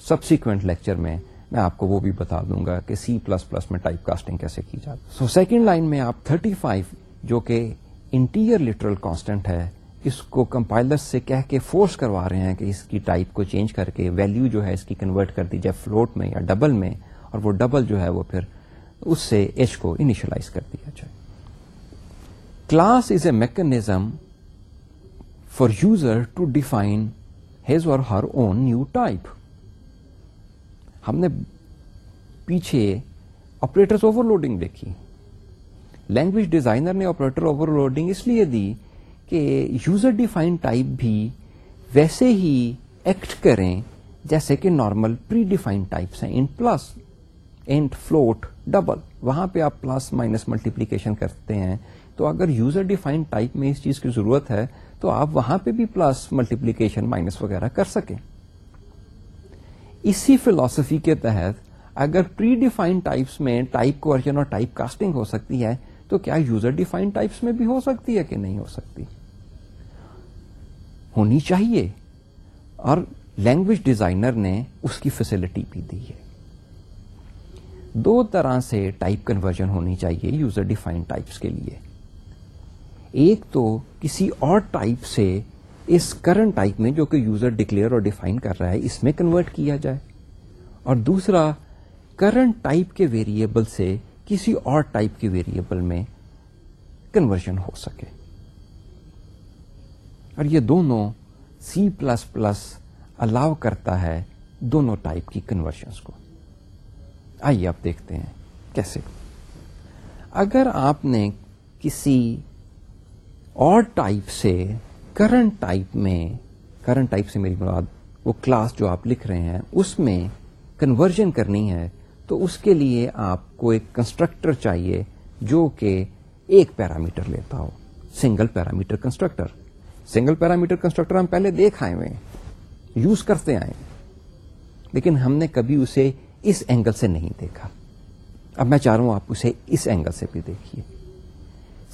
S1: سبسیکوینٹ لیکچر میں میں آپ کو وہ بھی بتا دوں گا کہ سی پلس پلس میں ٹائپ کاسٹنگ کیسے کی جاتی سو سیکنڈ لائن میں آپ 35 جو کہ انٹیریئر لٹرل کانسٹنٹ ہے اس کو کمپائلر سے کہہ کے فورس کروا رہے ہیں کہ اس کی ٹائپ کو چینج کر کے ویلو جو ہے اس کی کنورٹ کر دی جائے فلوٹ میں یا ڈبل میں اور وہ ڈبل جو ہے وہ پھر اس سے ایچ کو انیشلائز کر دیا جائے۔ Class is a mechanism for user to define his or her own new type ہم نے پیچھے آپریٹر اوور لوڈنگ دیکھی۔ لینگویج ڈیزائنر نے آپریٹر اوور لوڈنگ اس لیے دی کہ یوزر ڈیفائن ٹائپ بھی ویسے ہی ایکٹ کریں جیسے کہ نارمل پری ڈیفائن ٹائپس ہیں. ان پلس اینٹ فلوٹ ڈبل وہاں پہ آپ پلس مائنس ملٹیپلیکیشن کرتے ہیں. تو اگر یوزر ڈیفائن ٹائپ میں اس چیز کی ضرورت ہے، تو آپ وہاں پہ بھی پلس ملٹیپلیکیشن مائنس وغیرہ کر سکیں. اسی فلاسفی کے تحت، اگر پری ڈیفائن ٹائپس میں ٹائپ کوشچن اور ٹائپ کاسٹنگ ہو سکتی ہے، تو کیا یوزر ڈیفائن ٹائپس میں بھی ہو سکتی ہے کہ نہیں ہو سکتی؟ ہونی چاہیے۔ اور لینگویج ڈیزائنر نے اس کی فیسلٹی بھی دی ہے۔ دو طرح سے ٹائپ کنورژن ہونی چاہیے یوزر ڈیفائن ٹائپس کے لیے۔ ایک تو کسی اور ٹائپ سے اس کرنٹ ٹائپ میں جو کہ یوزر ڈکلیئر اور ڈیفائن کر رہا ہے، اس میں کنورٹ کیا جائے۔ اور دوسرا کرنٹ ٹائپ کے ویریبل سے کسی اور ٹائپ کے ویریبل میں کنورژن ہو سکے۔ اور یہ دونوں سی پلس پلس الاؤ کرتا ہے دونوں ٹائپ کی کنورژنس کو۔ آئیے آپ دیکھتے ہیں کیسے۔ اگر آپ نے کسی اور ٹائپ سے کرنٹ ٹائپ میں کرنٹ ٹائپ سے میری مراد وہ کلاس جو آپ لکھ رہے ہیں، اس میں کنورژن کرنی ہے، تو اس کے لیے آپ کو ایک کنسٹرکٹر چاہیے جو کہ ایک پیرامیٹر لیتا ہو single parameter constructor single parameter constructor ہم پہلے دیکھ آئے ہوئے یوز کرتے آئے لیکن ہم نے کبھی اسے اس اینگل سے نہیں دیکھا۔ اب میں چاہ رہا ہوں آپ اسے اس اینگل سے بھی دیکھیے۔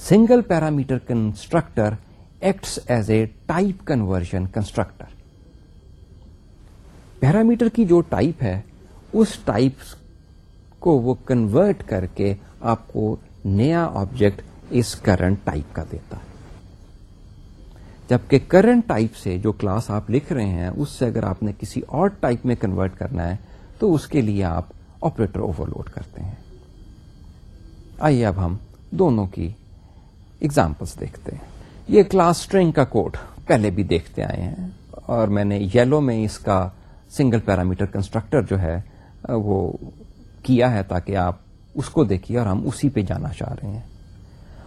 S1: Single parameter constructor acts as a type conversion constructor. Parameter کی جو ٹائپ ہے، اس ٹائپ کو وہ کنورٹ کر کے آپ کو نیا آبجیکٹ اس کرنٹ ٹائپ کا دیتا ہے۔ جبکہ کرنٹ ٹائپ سے جو کلاس آپ لکھ رہے ہیں، اس سے اگر آپ نے کسی اور ٹائپ میں کنورٹ کرنا ہے، تو اس کے لیے آپ آپریٹر اوور لوڈ کرتے ہیں۔ آئیے اب ہم دونوں کی ایگزامپلس دیکھتے ہیں۔ یہ کلاس اسٹرنگ کا کوڈ پہلے بھی دیکھتے آئے ہیں، اور میں نے یلو میں اس کا سنگل پیرامیٹر کنسٹرکٹر جو ہے، وہ کیا ہے تاکہ آپ اس کو دیکھیے اور ہم اسی پہ جانا چاہ رہے ہیں۔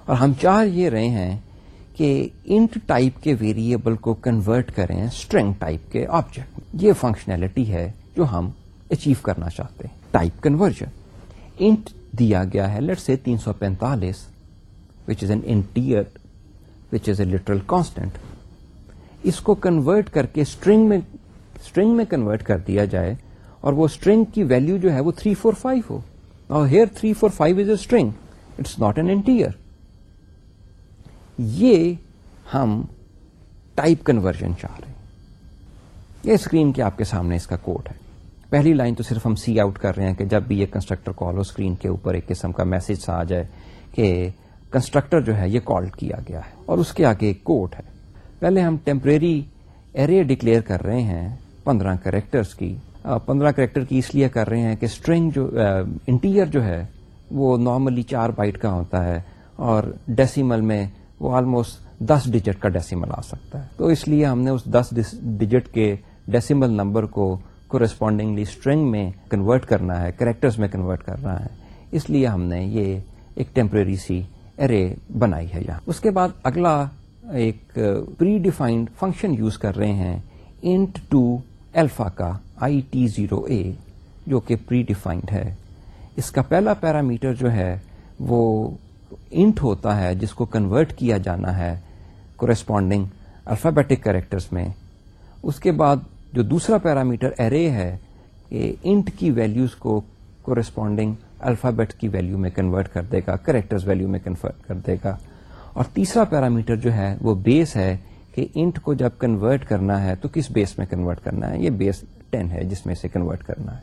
S1: اور ہم چاہ یہ رہے ہیں کہ انٹ ٹائپ کے ویریبل کو کنورٹ کریں اسٹرنگ ٹائپ کے آبجیکٹ یہ فنکشنلٹی ہے جو ہم اچیو کرنا چاہتے ہیں. ٹائپ کنورژن انٹ دیا گیا ہے لیٹ سے تین سو پینتالیس which is an integer which is a literal constant اس کو کنورٹ کر کے اسٹرنگ میں اسٹرنگ میں کنورٹ کر دیا جائے اور وہ اسٹرنگ کی ویلو جو ہے وہ تھری فور فائیو ہو. اور here three four five is a string it's not an integer یہ ہم ٹائپ کنورژن چاہ رہے ہیں۔ یہ اسکرین کے آپ کے سامنے اس کا کوڈ ہے۔ پہلی لائن تو صرف ہم سی آؤٹ کر رہے ہیں کہ جب بھی یہ کنسٹرکٹر کال ہو اسکرین کے اوپر ایک قسم کا میسج آ جائے کہ کنسٹرکٹر جو ہے، یہ کال کیا گیا ہے اور اس کے آگے ایک کوٹ ہے۔ پہلے ہم ٹیمپریری ایرے ڈکلیئر کر رہے ہیں پندرہ کریکٹرس کی۔ پندرہ کریکٹر کی اس لیے کر رہے ہیں کہ اسٹرنگ جو انٹیریئر جو ہے، وہ نارملی چار بائٹ کا ہوتا ہے اور ڈیسیمل میں وہ آلموسٹ دس ڈیجٹ کا ڈیسیمل آ سکتا ہے۔ تو اس لیے ہم نے اس دس ڈیجٹ کے ڈیسیمل نمبر کو کورسپونڈنگلی اسٹرنگ میں کنورٹ کرنا ہے کریکٹرز میں کنورٹ کرنا ہے۔ اس لیے ہم نے یہ ایک ٹیمپریری سی ارے بنائی ہے یہاں۔ اس کے بعد اگلا ایک پری ڈیفائنڈ فنکشن یوز کر رہے ہیں انٹ ٹو ایلفا کا آئی ٹی زیرو اے جو کہ پری ڈیفائنڈ ہے۔ اس کا پہلا پیرامیٹر جو ہے، وہ انٹ ہوتا ہے جس کو کنورٹ کیا جانا ہے کورسپونڈنگ الفابیٹک کریکٹرس میں۔ اس کے بعد جو دوسرا پیرامیٹر ارے ہے کہ انٹ کی ویلیوز کو کورسپونڈنگ الفابیٹ کی ویلو میں کنورٹ کر دے گا کریکٹر ویلو میں کنورٹ کر دے گا۔ اور تیسرا پیرامیٹر جو ہے، وہ بیس ہے کہ انٹ کو جب کنورٹ کرنا ہے تو کس بیس میں کنورٹ کرنا ہے؟ یہ بیس ٹین ہے جس میں سے کنورٹ کرنا ہے۔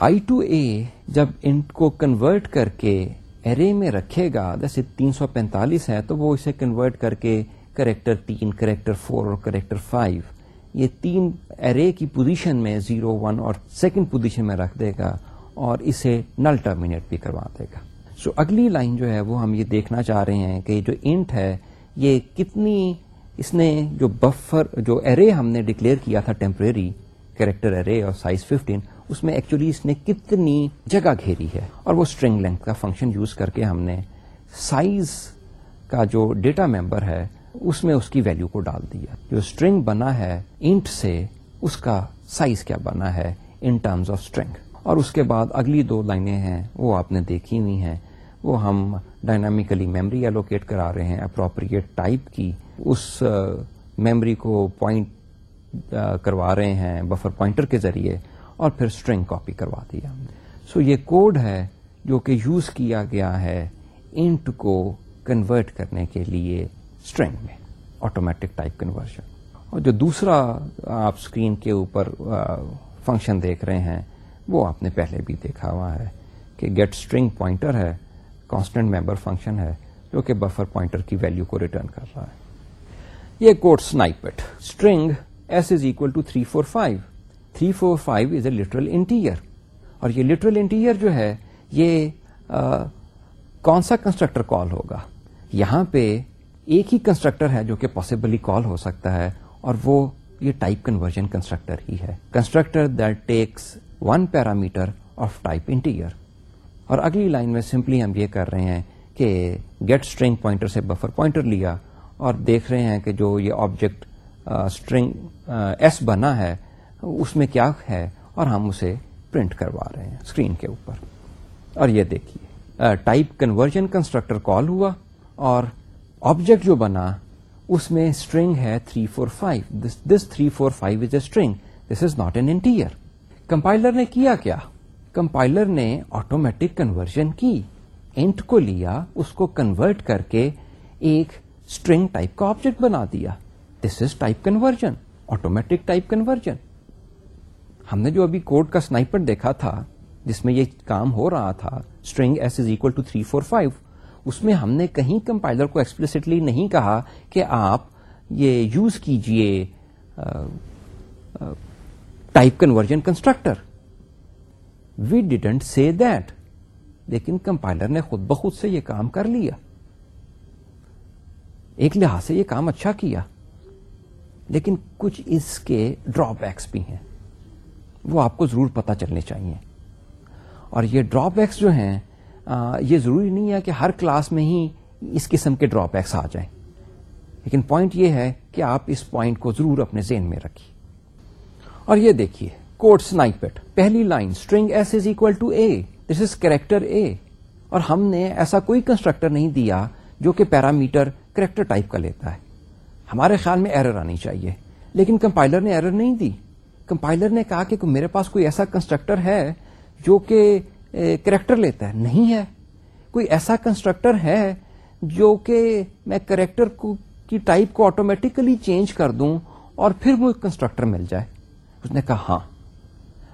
S1: آئی ٹو اے جب انٹ کو کنورٹ کر کے ارے میں رکھے گا جیسے تین سو پینتالیس ہے تو وہ اسے کنورٹ کر کے کریکٹر تین کریکٹر فور اور کریکٹر فائیو یہ تین ارے کی پوزیشن میں زیرو ون اور سیکنڈ پوزیشن میں رکھ دے گا اور اسے نل ٹرمینیٹ بھی کروا دے گا۔ سو so, اگلی لائن جو ہے وہ ہم یہ دیکھنا چاہ رہے ہیں کہ جو انٹ ہے یہ کتنی اس نے جو بفر جو ارے ہم نے ڈکلیئر کیا تھا ٹیمپریری کریکٹر ارے اور سائز 15 اس میں ایکچولی اس نے کتنی جگہ گھیری ہے۔ اور وہ اسٹرنگ لینتھ کا فنکشن یوز کر کے ہم نے سائز کا جو ڈیٹا ممبر ہے، اس میں اس کی ویلو کو ڈال دیا۔ جو اسٹرنگ بنا ہے انٹ سے، اس کا سائز کیا بنا ہے ان ٹرمز آف اسٹرنگ اور اس کے بعد اگلی دو لائنیں ہیں، وہ آپ نے دیکھی ہوئی ہیں۔ وہ ہم ڈائنامیکلی میمری ایلوکیٹ کرا رہے ہیں اپروپریٹ ٹائپ کی۔ اس uh, میمری کو پوائنٹ uh, کروا رہے ہیں بفر پوائنٹر کے ذریعے۔ اور پھر اسٹرنگ کاپی کروا دیا۔ سو یہ کوڈ ہے جو کہ یوز کیا گیا ہے انٹ کو کنورٹ کرنے کے لیے اسٹرنگ میں آٹومیٹک ٹائپ کنورژن اور جو دوسرا آپ اسکرین کے اوپر فنکشن دیکھ رہے ہیں، وہ آپ نے پہلے بھی دیکھا ہوا ہے کہ گیٹ اسٹرنگ پوائنٹر ہے کانسٹنٹ ممبر فنکشن ہے، جو کہ بفر پوائنٹر کی ویلو کو ریٹرن کر رہا ہے۔ یہ code snippet string s is equal to three four five three four five is a literal integer اور یہ لٹرل انٹیریئر جو ہے یہ آ, کون سا کنسٹرکٹر کال ہوگا؟ یہاں پہ ایک ہی کنسٹرکٹر ہے جو کہ پاسبلی کال ہو سکتا ہے اور وہ یہ ٹائپ کنورژن کنسٹرکٹر ہی ہے. Constructor that takes one parameter of type integer اور اگلی لائن میں سمپلی ہم یہ کر رہے ہیں کہ گیٹ اسٹرنگ پوائنٹر سے بفر پوائنٹر لیا اور دیکھ رہے ہیں کہ جو یہ آبجیکٹ اسٹرنگ ایس بنا ہے اس میں کیا ہے اور ہم اسے پرنٹ کروا رہے ہیں اسکرین کے اوپر۔ اور یہ دیکھیے ٹائپ کنورژن کنسٹرکٹر کال ہوا اور آبجیکٹ جو بنا، اس میں اسٹرنگ ہے three four five. This three four five is a string, this is not an integer. Compiler نے کیا کیا؟ کمپائلر نے آٹومیٹک کنورژن کی، انٹ کو لیا، اس کو کنورٹ کر کے ایک اسٹرنگ ٹائپ کا آبجیکٹ بنا دیا۔ This is type conversion, automatic type conversion. ہم نے جو ابھی کوڈ کا سنائپر دیکھا تھا، جس میں یہ کام ہو رہا تھا string s is equal to three four five اس میں ہم نے کہیں کمپائلر کو ایکسپلسٹلی نہیں کہا کہ آپ یہ یوز کیجیے type conversion constructor we didn't see that لیکن کمپائلر نے خود بخود سے یہ کام کر لیا۔ ایک لحاظ سے یہ کام اچھا کیا۔ لیکن کچھ اس کے ڈرا بیکس بھی ہیں۔ وہ آپ کو ضرور پتا چلنے چاہیے۔ اور یہ ڈرا بیکس جو ہیں یہ ضروری نہیں ہے کہ ہر کلاس میں ہی اس قسم کے ڈرا بیکس آ جائیں۔ لیکن پوائنٹ یہ ہے کہ آپ اس پوائنٹ کو ضرور اپنے ذہن میں رکھیے۔ اور یہ دیکھیے کوڈ سنائپٹ پہلی line string s is equal to a this is character a اور ہم نے ایسا کوئی کنسٹرکٹر نہیں دیا جو کہ پیرامیٹر کریکٹر ٹائپ کا لیتا ہے۔ ہمارے خیال میں ایرر آنی چاہیے، لیکن کمپائلر نے ایرر نہیں دی۔ کمپائلر نے کہا کہ میرے پاس کوئی ایسا کنسٹرکٹر ہے جو کہ کریکٹر لیتا ہے۔ نہیں ہے۔ کوئی ایسا کنسٹرکٹر ہے جو کہ میں کریکٹر کی ٹائپ کو آٹومیٹکلی چینج کر دوں اور پھر وہ کنسٹرکٹر مل جائے۔ اس نے کہا ہاں۔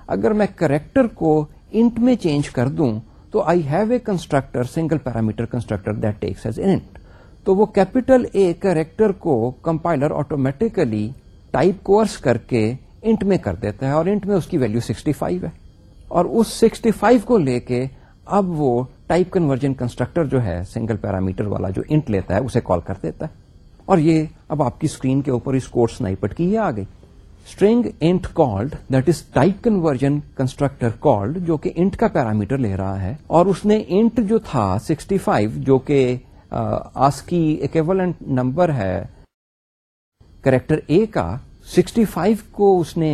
S1: اگر میں کریکٹر کو انٹ میں چینج کر دوں تو I have a constructor single parameter constructor that takes as int تو وہ کیپیٹل اے کریکٹر کو کمپائلر آٹومیٹیکلی ٹائپ کورس کر کے انٹ میں کر دیتا ہے اور انٹ میں اس کی ویلو 65 ہے۔ اور اس 65 کو لے کے اب وہ ٹائپ کنورژن کنسٹرکٹر جو ہے، سنگل پیرامیٹر والا جو انٹ لیتا ہے، اسے کال کر دیتا ہے۔ اور یہ اب آپ کی اسکرین کے اوپر اس کورس نائپٹ کی یہ آ گئی string int called that is type conversion constructor called جو کہ انٹ کا پیرامیٹر لے رہا ہے۔ اور اس نے انٹ جو تھا 65 جو کہ آس کی اکیولنٹ نمبر ہے، کریکٹر اے کا 65 کو اس نے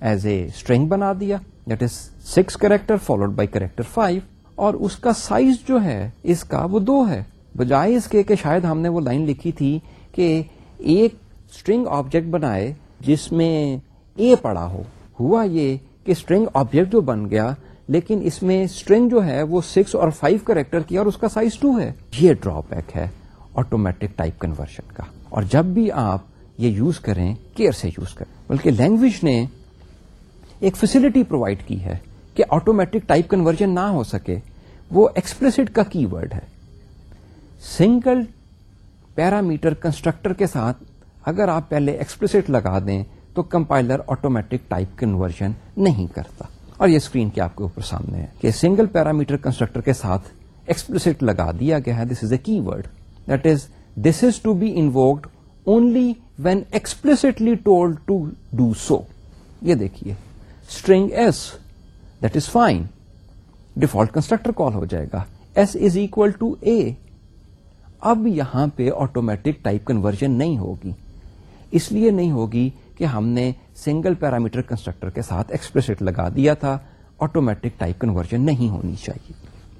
S1: ایز اے اسٹرنگ بنا دیا that is six character followed by character 5 اور اس کا سائز جو ہے، اس کا وہ دو ہے۔ بجائے اس کے کہ شاید ہم نے وہ لائن لکھی تھی کہ ایک اسٹرنگ آبجیکٹ بنائے جس میں اے پڑا ہو۔ ہوا یہ کہ اسٹرنگ آبجیکٹ جو بن گیا، لیکن اس میں اسٹرنگ جو ہے وہ سکس اور فائیو کریکٹر کی، اور اس کا سائز ٹو ہے۔ یہ ڈرا بیک ہے آٹومیٹک ٹائپ کنورژن کا۔ اور جب بھی آپ یہ یوز کریں، کیئر سے یوز کریں۔ بلکہ لینگویج نے ایک فیسلٹی پرووائڈ کی ہے کہ آٹومیٹک ٹائپ کنورژن نہ ہو سکے۔ وہ ایکسپریسڈ کا کی ورڈ ہے۔ سنگل پیرامیٹر کنسٹرکٹر کے ساتھ اگر آپ پہلے ایکسپلسٹ لگا دیں تو کمپائلر آٹومیٹک ٹائپ کنورژن نہیں کرتا۔ اور یہ اسکرین کے آپ کے اوپر سامنے ہے کہ سنگل پیرامیٹر کنسٹرکٹر کے ساتھ ایکسپلسٹ لگا دیا گیا ہے۔ This is a keyword that is this is to be invoked only when explicitly told to do so یہ دیکھیے. String s that is fine default constructor call ہو جائے گا. S is equal to a اب یہاں پہ automatic type conversion نہیں ہوگی. اس لیے نہیں ہوگی کہ ہم نے سنگل پیرامیٹر کنسٹرکٹر کے ساتھ ایکسپلسٹ لگا دیا تھا. آٹومیٹک ٹائپ کنورژن نہیں ہونی چاہیے.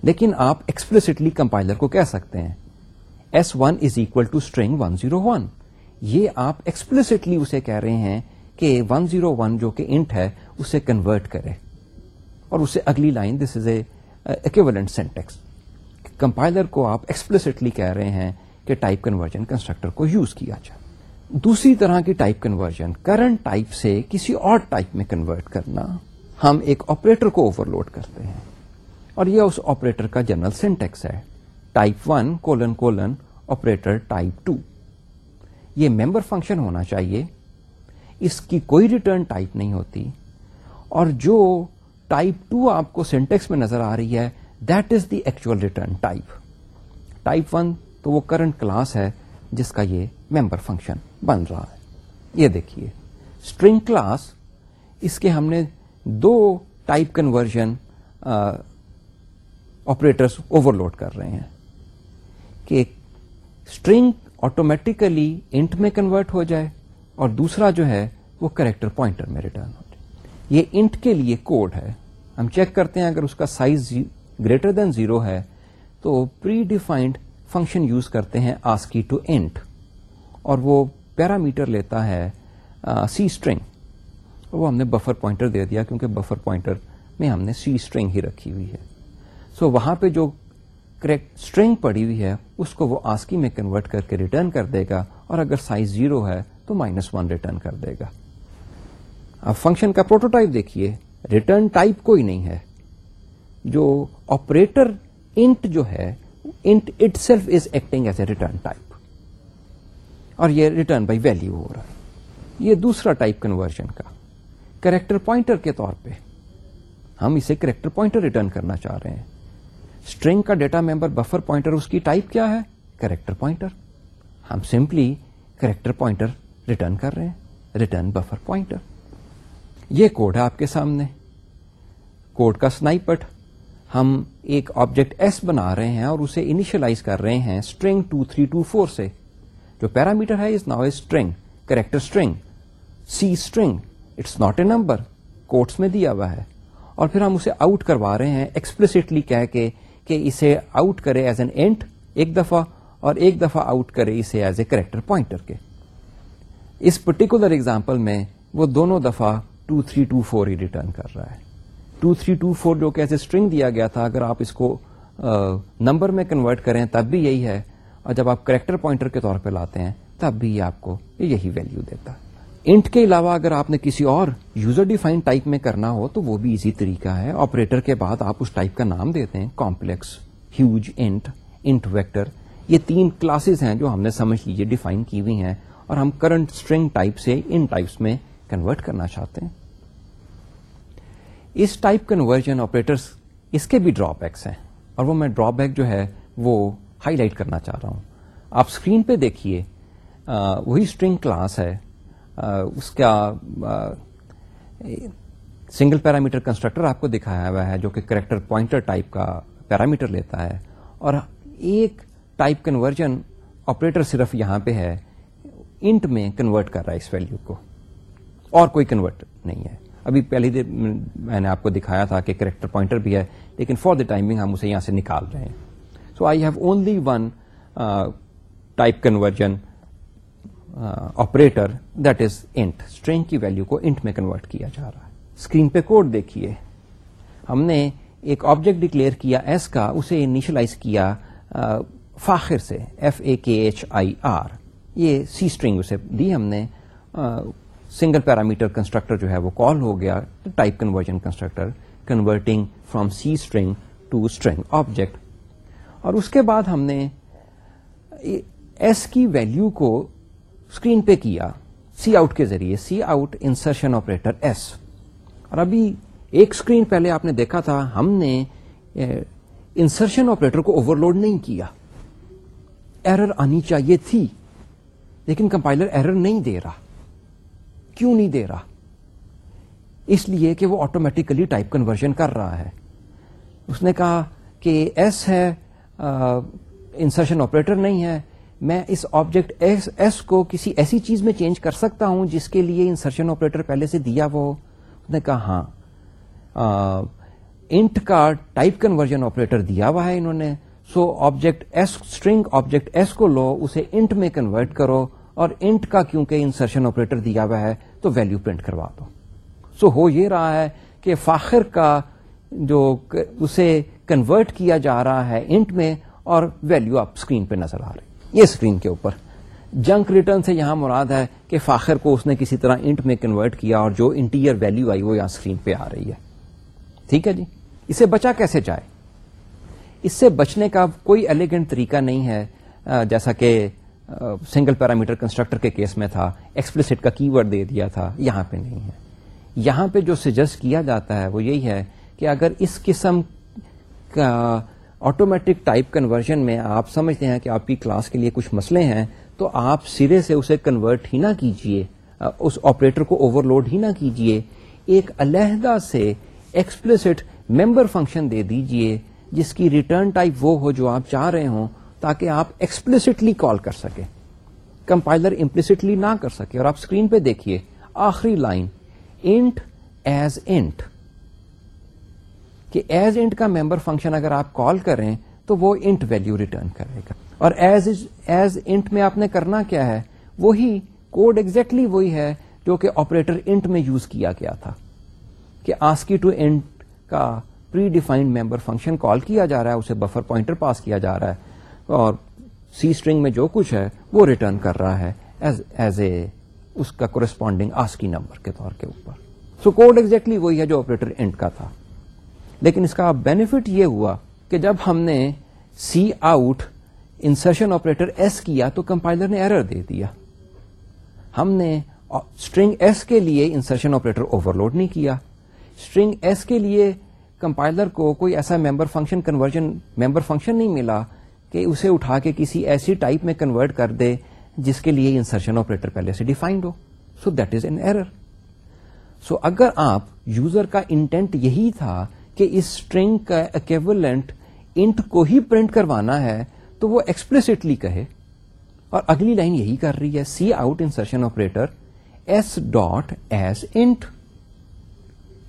S1: لیکن آپ ایکسپلسٹلی کمپائلر کو کہہ سکتے ہیں. S one is equal to string one zero one یہ آپ ایکسپلسٹلی اسے کہہ رہے ہیں کہ ون زیرو ون جو کہ انٹ ہے، اسے کنورٹ کرے۔ اور اسے اگلی line this is a equivalent syntax compiler کو آپ ایکسپلسٹلی کہہ رہے ہیں کہ ٹائپ کنورژن کنسٹرکٹر کو یوز کیا جائے۔ دوسری طرح کی ٹائپ کنورژن کرنٹ ٹائپ سے کسی اور ٹائپ میں کنورٹ کرنا، ہم ایک آپریٹر کو اوور لوڈ کرتے ہیں۔ اور یہ اس آپریٹر کا جنرل سینٹیکس ہے۔ Type 1 colon colon operator type یہ ممبر فنکشن ہونا چاہیے۔ اس کی کوئی ریٹرن ٹائپ نہیں ہوتی۔ اور جو ٹائپ ٹو آپ کو سینٹیکس میں نظر آ رہی ہے that is the actual return type type one تو وہ کرنٹ کلاس ہے جس کا یہ ممبر فنکشن بن رہا ہے۔ یہ دیکھیے۔ اسٹرنگ کلاس اس کے ہم نے دو type conversion operators overload کر رہے ہیں۔ کہ اسٹرنگ آٹومیٹیکلی انٹ میں کنورٹ ہو جائے اور دوسرا جو ہے وہ کریکٹر پوائنٹر میں ریٹرن ہو جائے۔ یہ انٹ کے لیے کوڈ ہے۔ ہم چیک کرتے ہیں اگر اس کا سائز گریٹر دین زیرو ہے تو پری ڈیفائنڈ فنکشن یوز کرتے ہیں آسکی ٹو انٹ اور وہ پیرامیٹر لیتا ہے سی اسٹرنگ وہ ہم نے بفر پوائنٹر دے دیا کیونکہ بفر پوائنٹر میں ہم نے سی اسٹرنگ ہی رکھی ہوئی ہے۔ سو so, وہاں پہ جو کریکٹ اسٹرنگ پڑی ہوئی ہے، اس کو وہ آسکی میں کنورٹ کر کے ریٹرن کر دے گا، اور اگر سائز زیرو ہے، تو مائنس ون ریٹرن کر دے گا۔ اب فنکشن کا پروٹوٹائپ دیکھیے۔ ریٹرن ٹائپ کوئی نہیں ہے۔ جو آپریٹر انٹ جو ہے int itself is acting as a return type اور یہ ریٹرن بائی ویلو ہو رہا ہے۔ یہ دوسرا ٹائپ کنورژن کا۔ کریکٹر پوائنٹر کے طور پہ۔ ہم اسے کریکٹر پوائنٹر ریٹرن کرنا چاہ رہے ہیں۔ اسٹرنگ کا ڈیٹا ممبر بفر پوائنٹر اس کی ٹائپ کیا ہے؟ Character pointer. ہم سمپلی کریکٹر پوائنٹر ریٹرن کر رہے ہیں۔ Return buffer pointer. یہ کوڈ ہے آپ کے سامنے۔ کوڈ کا سنائپٹ۔ ہم ایک آبجیکٹ ایس بنا رہے ہیں اور اسے انیشلائز کر رہے ہیں string two three two four سے۔ جو پیرامیٹر ہے is now string character string C string it's not a number. Quotes میں دیا ہوا ہے۔ اور پھر ہم اسے آؤٹ کروا رہے ہیں ایکسپلسٹلی کہہ کے کہ کہ اسے آؤٹ کرے ایز این اینٹ ایک دفعہ اور ایک دفعہ آؤٹ کرے اسے ایز اے کریکٹر پوائنٹر کے۔ اس پرٹیکولر ایگزامپل میں وہ دونوں دفعہ 2324 ہی ریٹرن کر رہا ہے۔ 2324 جو کہ ایز اے اسٹرنگ دیا گیا تھا، اگر آپ اس کو نمبر میں کنورٹ کریں تب بھی یہی ہے۔ اور جب آپ کریکٹر پوائنٹر کے طور پہ لاتے ہیں، تب بھی آپ کو یہی ویلیو دیتا ہے۔ انٹ کے علاوہ اگر آپ نے کسی اور یوزر ڈیفائن ٹائپ میں کرنا ہو تو وہ بھی ایزی طریقہ ہے۔ آپریٹر کے بعد آپ اس ٹائپ کا نام دیتے ہیں complex huge int int vector یہ تین کلاسز ہیں جو ہم نے سمجھ لیجیے ڈیفائن کی ہوئی ہیں۔ اور ہم کرنٹ اسٹرنگ ٹائپ سے ان ٹائپس میں کنورٹ کرنا چاہتے ہیں۔ اس ٹائپ کنورژن آپریٹر اس کے بھی ڈرا بیکس ہیں۔ اور وہ میں ڈرا بیک جو ہے وہ ہائی لائٹ کرنا چاہ رہا ہوں۔ آپ اسکرین پہ دیکھیے وہی اسٹرنگ کلاس ہے۔ اس کا سنگل پیرامیٹر کنسٹرکٹر آپ کو دکھایا ہوا ہے جو کہ کریکٹر پوائنٹر ٹائپ کا پیرامیٹر لیتا ہے اور ایک ٹائپ کنورژن آپریٹر صرف یہاں پہ ہے انٹ میں کنورٹ کر رہا ہے اس ویلیو کو، اور کوئی کنورٹ نہیں ہے۔ ابھی پہلی دیر میں نے آپ کو دکھایا تھا کہ کریکٹر پوائنٹر بھی ہے، لیکن فار دا ٹائمنگ ہم اسے یہاں سے نکال رہے ہیں۔ So I have only one type conversion operator that is int string کی ویلو کو انٹ میں کنورٹ کیا جا رہا ہے۔ اسکرین پہ کوڈ دیکھیے۔ ہم نے ایک آبجیکٹ ڈکلیئر کیا ایس کا، اسے انیشلائز کیا فاخر سے ایف اے کے ایچ آئی آر یہ سی اسٹرنگ اسے دی ہم نے۔ سنگل پیرامیٹر کنسٹرکٹر جو ہے وہ کال ہو گیا type conversion constructor converting from C string to string object اور اس کے بعد ہم نے ایس کی ویلیو کو اسکرین پہ کیا۔ سی آؤٹ کے ذریعے، C out insertion operator s. اور ابھی ایک اسکرین پہلے آپ نے دیکھا تھا، ہم نے انسرشن آپریٹر کو اوور لوڈ نہیں کیا۔ ایرر آنی چاہیے تھی، لیکن کمپائلر ایرر نہیں دے رہا۔ کیوں نہیں دے رہا؟ اس لیے کہ وہ آٹومیٹیکلی ٹائپ کنورژن کر رہا ہے۔ اس نے کہا کہ ایس ہے انسرشن آپریٹر نہیں ہے۔ میں اس آبجیکٹ ایس ایس کو کسی ایسی چیز میں چینج کر سکتا ہوں جس کے لیے انسرشن آپریٹر پہلے سے دیا وہ اس نے کہا ہاں. انٹ کا ٹائپ کنورژن آپریٹر دیا ہوا ہے انہوں نے. So object s string object s کو لو، اسے انٹ میں کنورٹ کرو اور انٹ کا کیونکہ انسرشن آپریٹر دیا ہوا ہے تو ویلو پرنٹ کروا دو. سو ہو یہ رہا ہے کہ فاخر کا جو اسے کنورٹ کیا جا رہا ہے انٹ میں اور ویلو آپ اسکرین پہ نظر آ رہی یہ اسکرین کے اوپر۔ جنک ریٹرن سے یہاں مراد ہے کہ فاخر کو اس نے کسی طرح انٹ میں کنورٹ کیا اور جو انٹیریئر ویلیو آئی وہ یہاں اسکرین پہ آ رہی ہے۔ ٹھیک ہے جی؟ اسے بچا کیسے جائے؟ اس سے بچنے کا کوئی ایلیگنٹ طریقہ نہیں ہے جیسا کہ سنگل پیرامیٹر کنسٹرکٹر کے کیس میں تھا ایکسپلسٹ کا کی ورڈ دے دیا تھا، یہاں پہ نہیں ہے۔ یہاں پہ جو سجیسٹ کیا جاتا ہے وہ یہی ہے کہ اگر اس قسم کا آٹومیٹک ٹائپ کنورژن میں آپ سمجھتے ہیں کہ آپ کی کلاس کے لیے کچھ مسئلے ہیں، تو آپ سرے سے اسے کنورٹ ہی نہ کیجیے، اس آپریٹر کو اوور لوڈ ہی نہ کیجیے، ایک علیحدہ سے ایکسپلسٹ ممبر فنکشن دے دیجیے، جس کی ریٹرن ٹائپ وہ ہو جو آپ چاہ رہے ہوں، تاکہ آپ ایکسپلسٹلی کال کر سکیں۔ کمپائلر امپلسٹلی نہ کر سکے، اور آپ اسکرین پہ دیکھیے آخری لائن انٹ ایز انٹ کہ ایز انٹ کا ممبر فنکشن اگر آپ کال کریں تو وہ انٹ ویلو ریٹرن کرے گا۔ اور ایز ایز انٹ میں آپ نے کرنا کیا ہے؟ وہی کوڈ ایگزیکٹلی وہی ہے جو کہ آپریٹر انٹ میں یوز کیا گیا تھا۔ کہ آسکی ٹو انٹ کا pre defined member function call کیا جا رہا ہے، اسے بفر پوائنٹر پاس کیا جا رہا ہے۔ اور سی اسٹرنگ میں جو کچھ ہے، وہ ریٹرن کر رہا ہے ایز ایز اے اس کا کورسپونڈنگ آسکی نمبر کے طور کے اوپر۔ سو کوڈ ایگزیکٹلی وہی ہے جو آپریٹر انٹ کا تھا۔ لیکن اس کا بینیفٹ یہ ہوا کہ جب ہم نے C out insertion operator s کیا تو کمپائلر نے ایرر دے دیا۔ ہم نے اسٹرنگ ایس کے لیے انسرشن آپریٹر اوور لوڈ نہیں کیا۔ اسٹرنگ ایس کے لیے کمپائلر کو کوئی ایسا member function conversion member function نہیں ملا کہ اسے اٹھا کے کسی ایسی ٹائپ میں کنورٹ کر دے جس کے لیے انسرشن آپریٹر پہلے سے defined who. So that is an error so اگر آپ یوزر کا انٹینٹ یہی تھا کہ اس اسٹرنگ کا اکیولنٹ انٹ کو ہی پرنٹ کروانا ہے، تو وہ ایکسپلسٹلی کہے۔ اور اگلی لائن یہی کر رہی ہے c out insertion operator s dot as int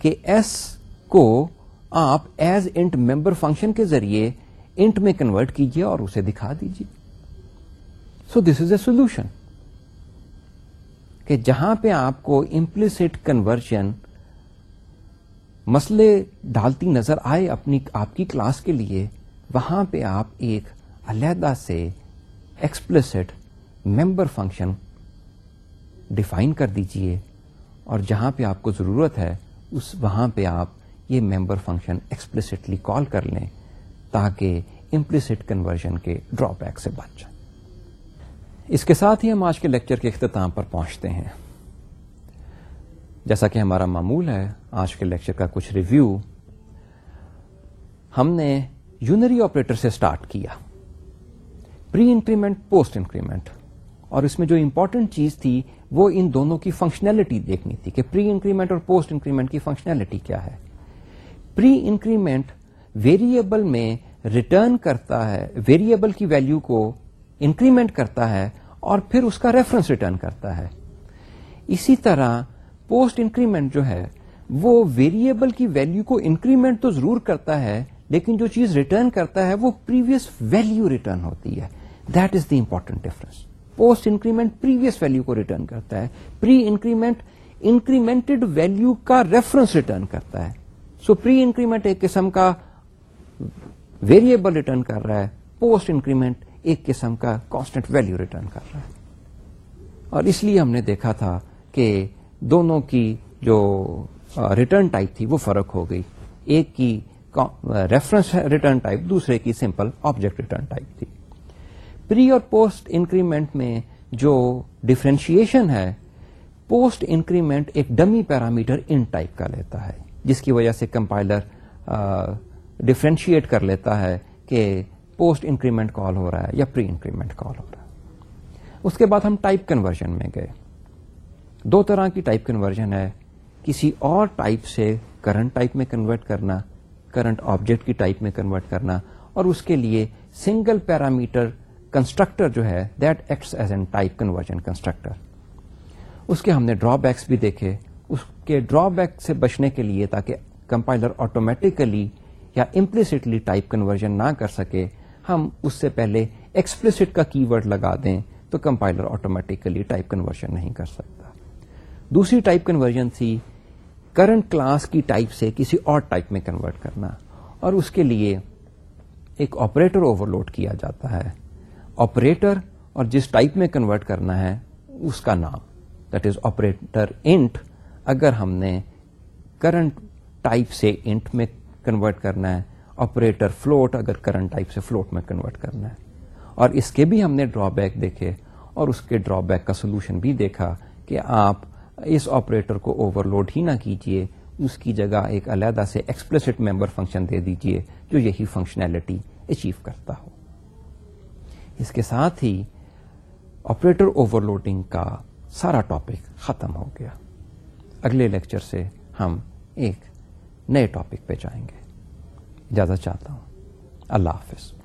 S1: کہ ایس کو آپ ایز انٹ ممبر فنکشن کے ذریعے انٹ میں کنورٹ کیجیے اور اسے دکھا دیجیے سو دس از اے سولوشن کہ جہاں پہ آپ کو امپلسٹ کنورژن مسئلے ڈالتی نظر آئے اپنی آپ کی کلاس کے لیے، وہاں پہ آپ ایک علیحدہ سے ایکسپلسٹ ممبر فنکشن ڈیفائن کر دیجیے، اور جہاں پہ آپ کو ضرورت ہے، اس وہاں پہ آپ یہ ممبر فنکشن ایکسپلسٹلی کال کر لیں تاکہ امپلسٹ کنورژن کے ڈرا بیک سے بچ جائیں اس کے ساتھ ہی ہم آج کے لیکچر کے اختتام پر پہنچتے ہیں۔ جیسا کہ ہمارا معمول ہے، آج کے لیکچر کا کچھ ریویو ہم نے یونری آپریٹر سے اسٹارٹ کیا۔ پری انکریمنٹ پوسٹ انکریمنٹ اور اس میں جو امپورٹنٹ چیز تھی، وہ ان دونوں کی فنکشنلٹی دیکھنی تھی کہ پری انکریمنٹ اور پوسٹ انکریمنٹ کی فنکشنلٹی کیا ہے۔ پری انکریمنٹ ویریبل میں ریٹرن کرتا ہے ویریبل کی ویلو کو انکریمنٹ کرتا ہے اور پھر اس کا ریفرنس ریٹرن کرتا ہے۔ اسی طرح پوسٹ انکریمنٹ جو ہے، وہ ویریبل کی ویلو کو انکریمنٹ تو ضرور کرتا ہے، لیکن جو چیز ریٹرن کرتا ہے، وہ پریویس ویلو ریٹرن ہوتی ہے۔ That is the important difference post increment previous value کو ریٹرن کرتا ہے۔ پری انکریمنٹ انکریمنٹڈ ویلو کا ریفرنس ریٹرن کرتا ہے۔ سو پری انکریمنٹ ایک قسم کا ویریبل ریٹرن کر رہا ہے۔ پوسٹ انکریمنٹ ایک قسم کا کانسٹنٹ ویلو ریٹرن کر رہا ہے۔ اور اس لیے ہم نے دیکھا تھا کہ دونوں کی جو ریٹرن ٹائپ تھی وہ فرق ہو گئی۔ ایک کی ریفرنس ریٹرن ٹائپ دوسرے کی سمپل آبجیکٹ ریٹرن ٹائپ تھی۔ پری اور پوسٹ انکریمنٹ میں جو ڈفرینشیشن ہے پوسٹ انکریمنٹ ایک ڈمی پیرامیٹر ان ٹائپ کا لیتا ہے، جس کی وجہ سے کمپائلر ڈفرینشیٹ کر لیتا ہے کہ پوسٹ انکریمنٹ کال ہو رہا ہے یا پری انکریمنٹ کال ہو رہا ہے۔ اس کے بعد ہم ٹائپ کنورژن میں گئے۔ دو طرح کی ٹائپ کنورژن ہے۔ کسی اور ٹائپ سے کرنٹ ٹائپ میں کنورٹ کرنا کرنٹ آبجیکٹ کی ٹائپ میں کنورٹ کرنا، اور اس کے لیے سنگل پیرامیٹر کنسٹرکٹر جو ہے that acts as an type conversion constructor اس کے ہم نے ڈرا بیکس بھی دیکھے۔ اس کے ڈرا بیک سے بچنے کے لیے تاکہ کمپائلر آٹومیٹیکلی یا امپلسٹلی ٹائپ کنورژن نہ کر سکے، ہم اس سے پہلے ایکسپلسٹ کا کی ورڈ لگا دیں تو کمپائلر آٹومیٹیکلی ٹائپ کنورژن نہیں کر سکتا۔ دوسری ٹائپ کنورژن تھی کرنٹ کلاس کی ٹائپ سے کسی اور ٹائپ میں کنورٹ کرنا اور اس کے لیے ایک آپریٹر اوور لوڈ کیا جاتا ہے۔ آپریٹر اور جس ٹائپ میں کنورٹ کرنا ہے، اس کا نام۔ دیٹ از آپریٹر انٹ اگر ہم نے کرنٹ ٹائپ سے انٹ میں کنورٹ کرنا ہے آپریٹر فلوٹ اگر کرنٹ ٹائپ سے فلوٹ میں کنورٹ کرنا ہے۔ اور اس کے بھی ہم نے ڈرا بیک دیکھے اور اس کے ڈرا بیک کا سولوشن بھی دیکھا کہ آپ اس آپریٹر کو اوور لوڈ ہی نہ کیجیے اس کی جگہ ایک علیحدہ سے ایکسپلسٹ ممبر فنکشن دے دیجیے جو یہی فنکشنلٹی اچیو کرتا ہو۔ اس کے ساتھ ہی آپریٹر اوور لوڈنگ کا سارا ٹاپک ختم ہو گیا۔ اگلے لیکچر سے ہم ایک نئے ٹاپک پہ جائیں گے۔ اجازت چاہتا ہوں۔ اللہ حافظ۔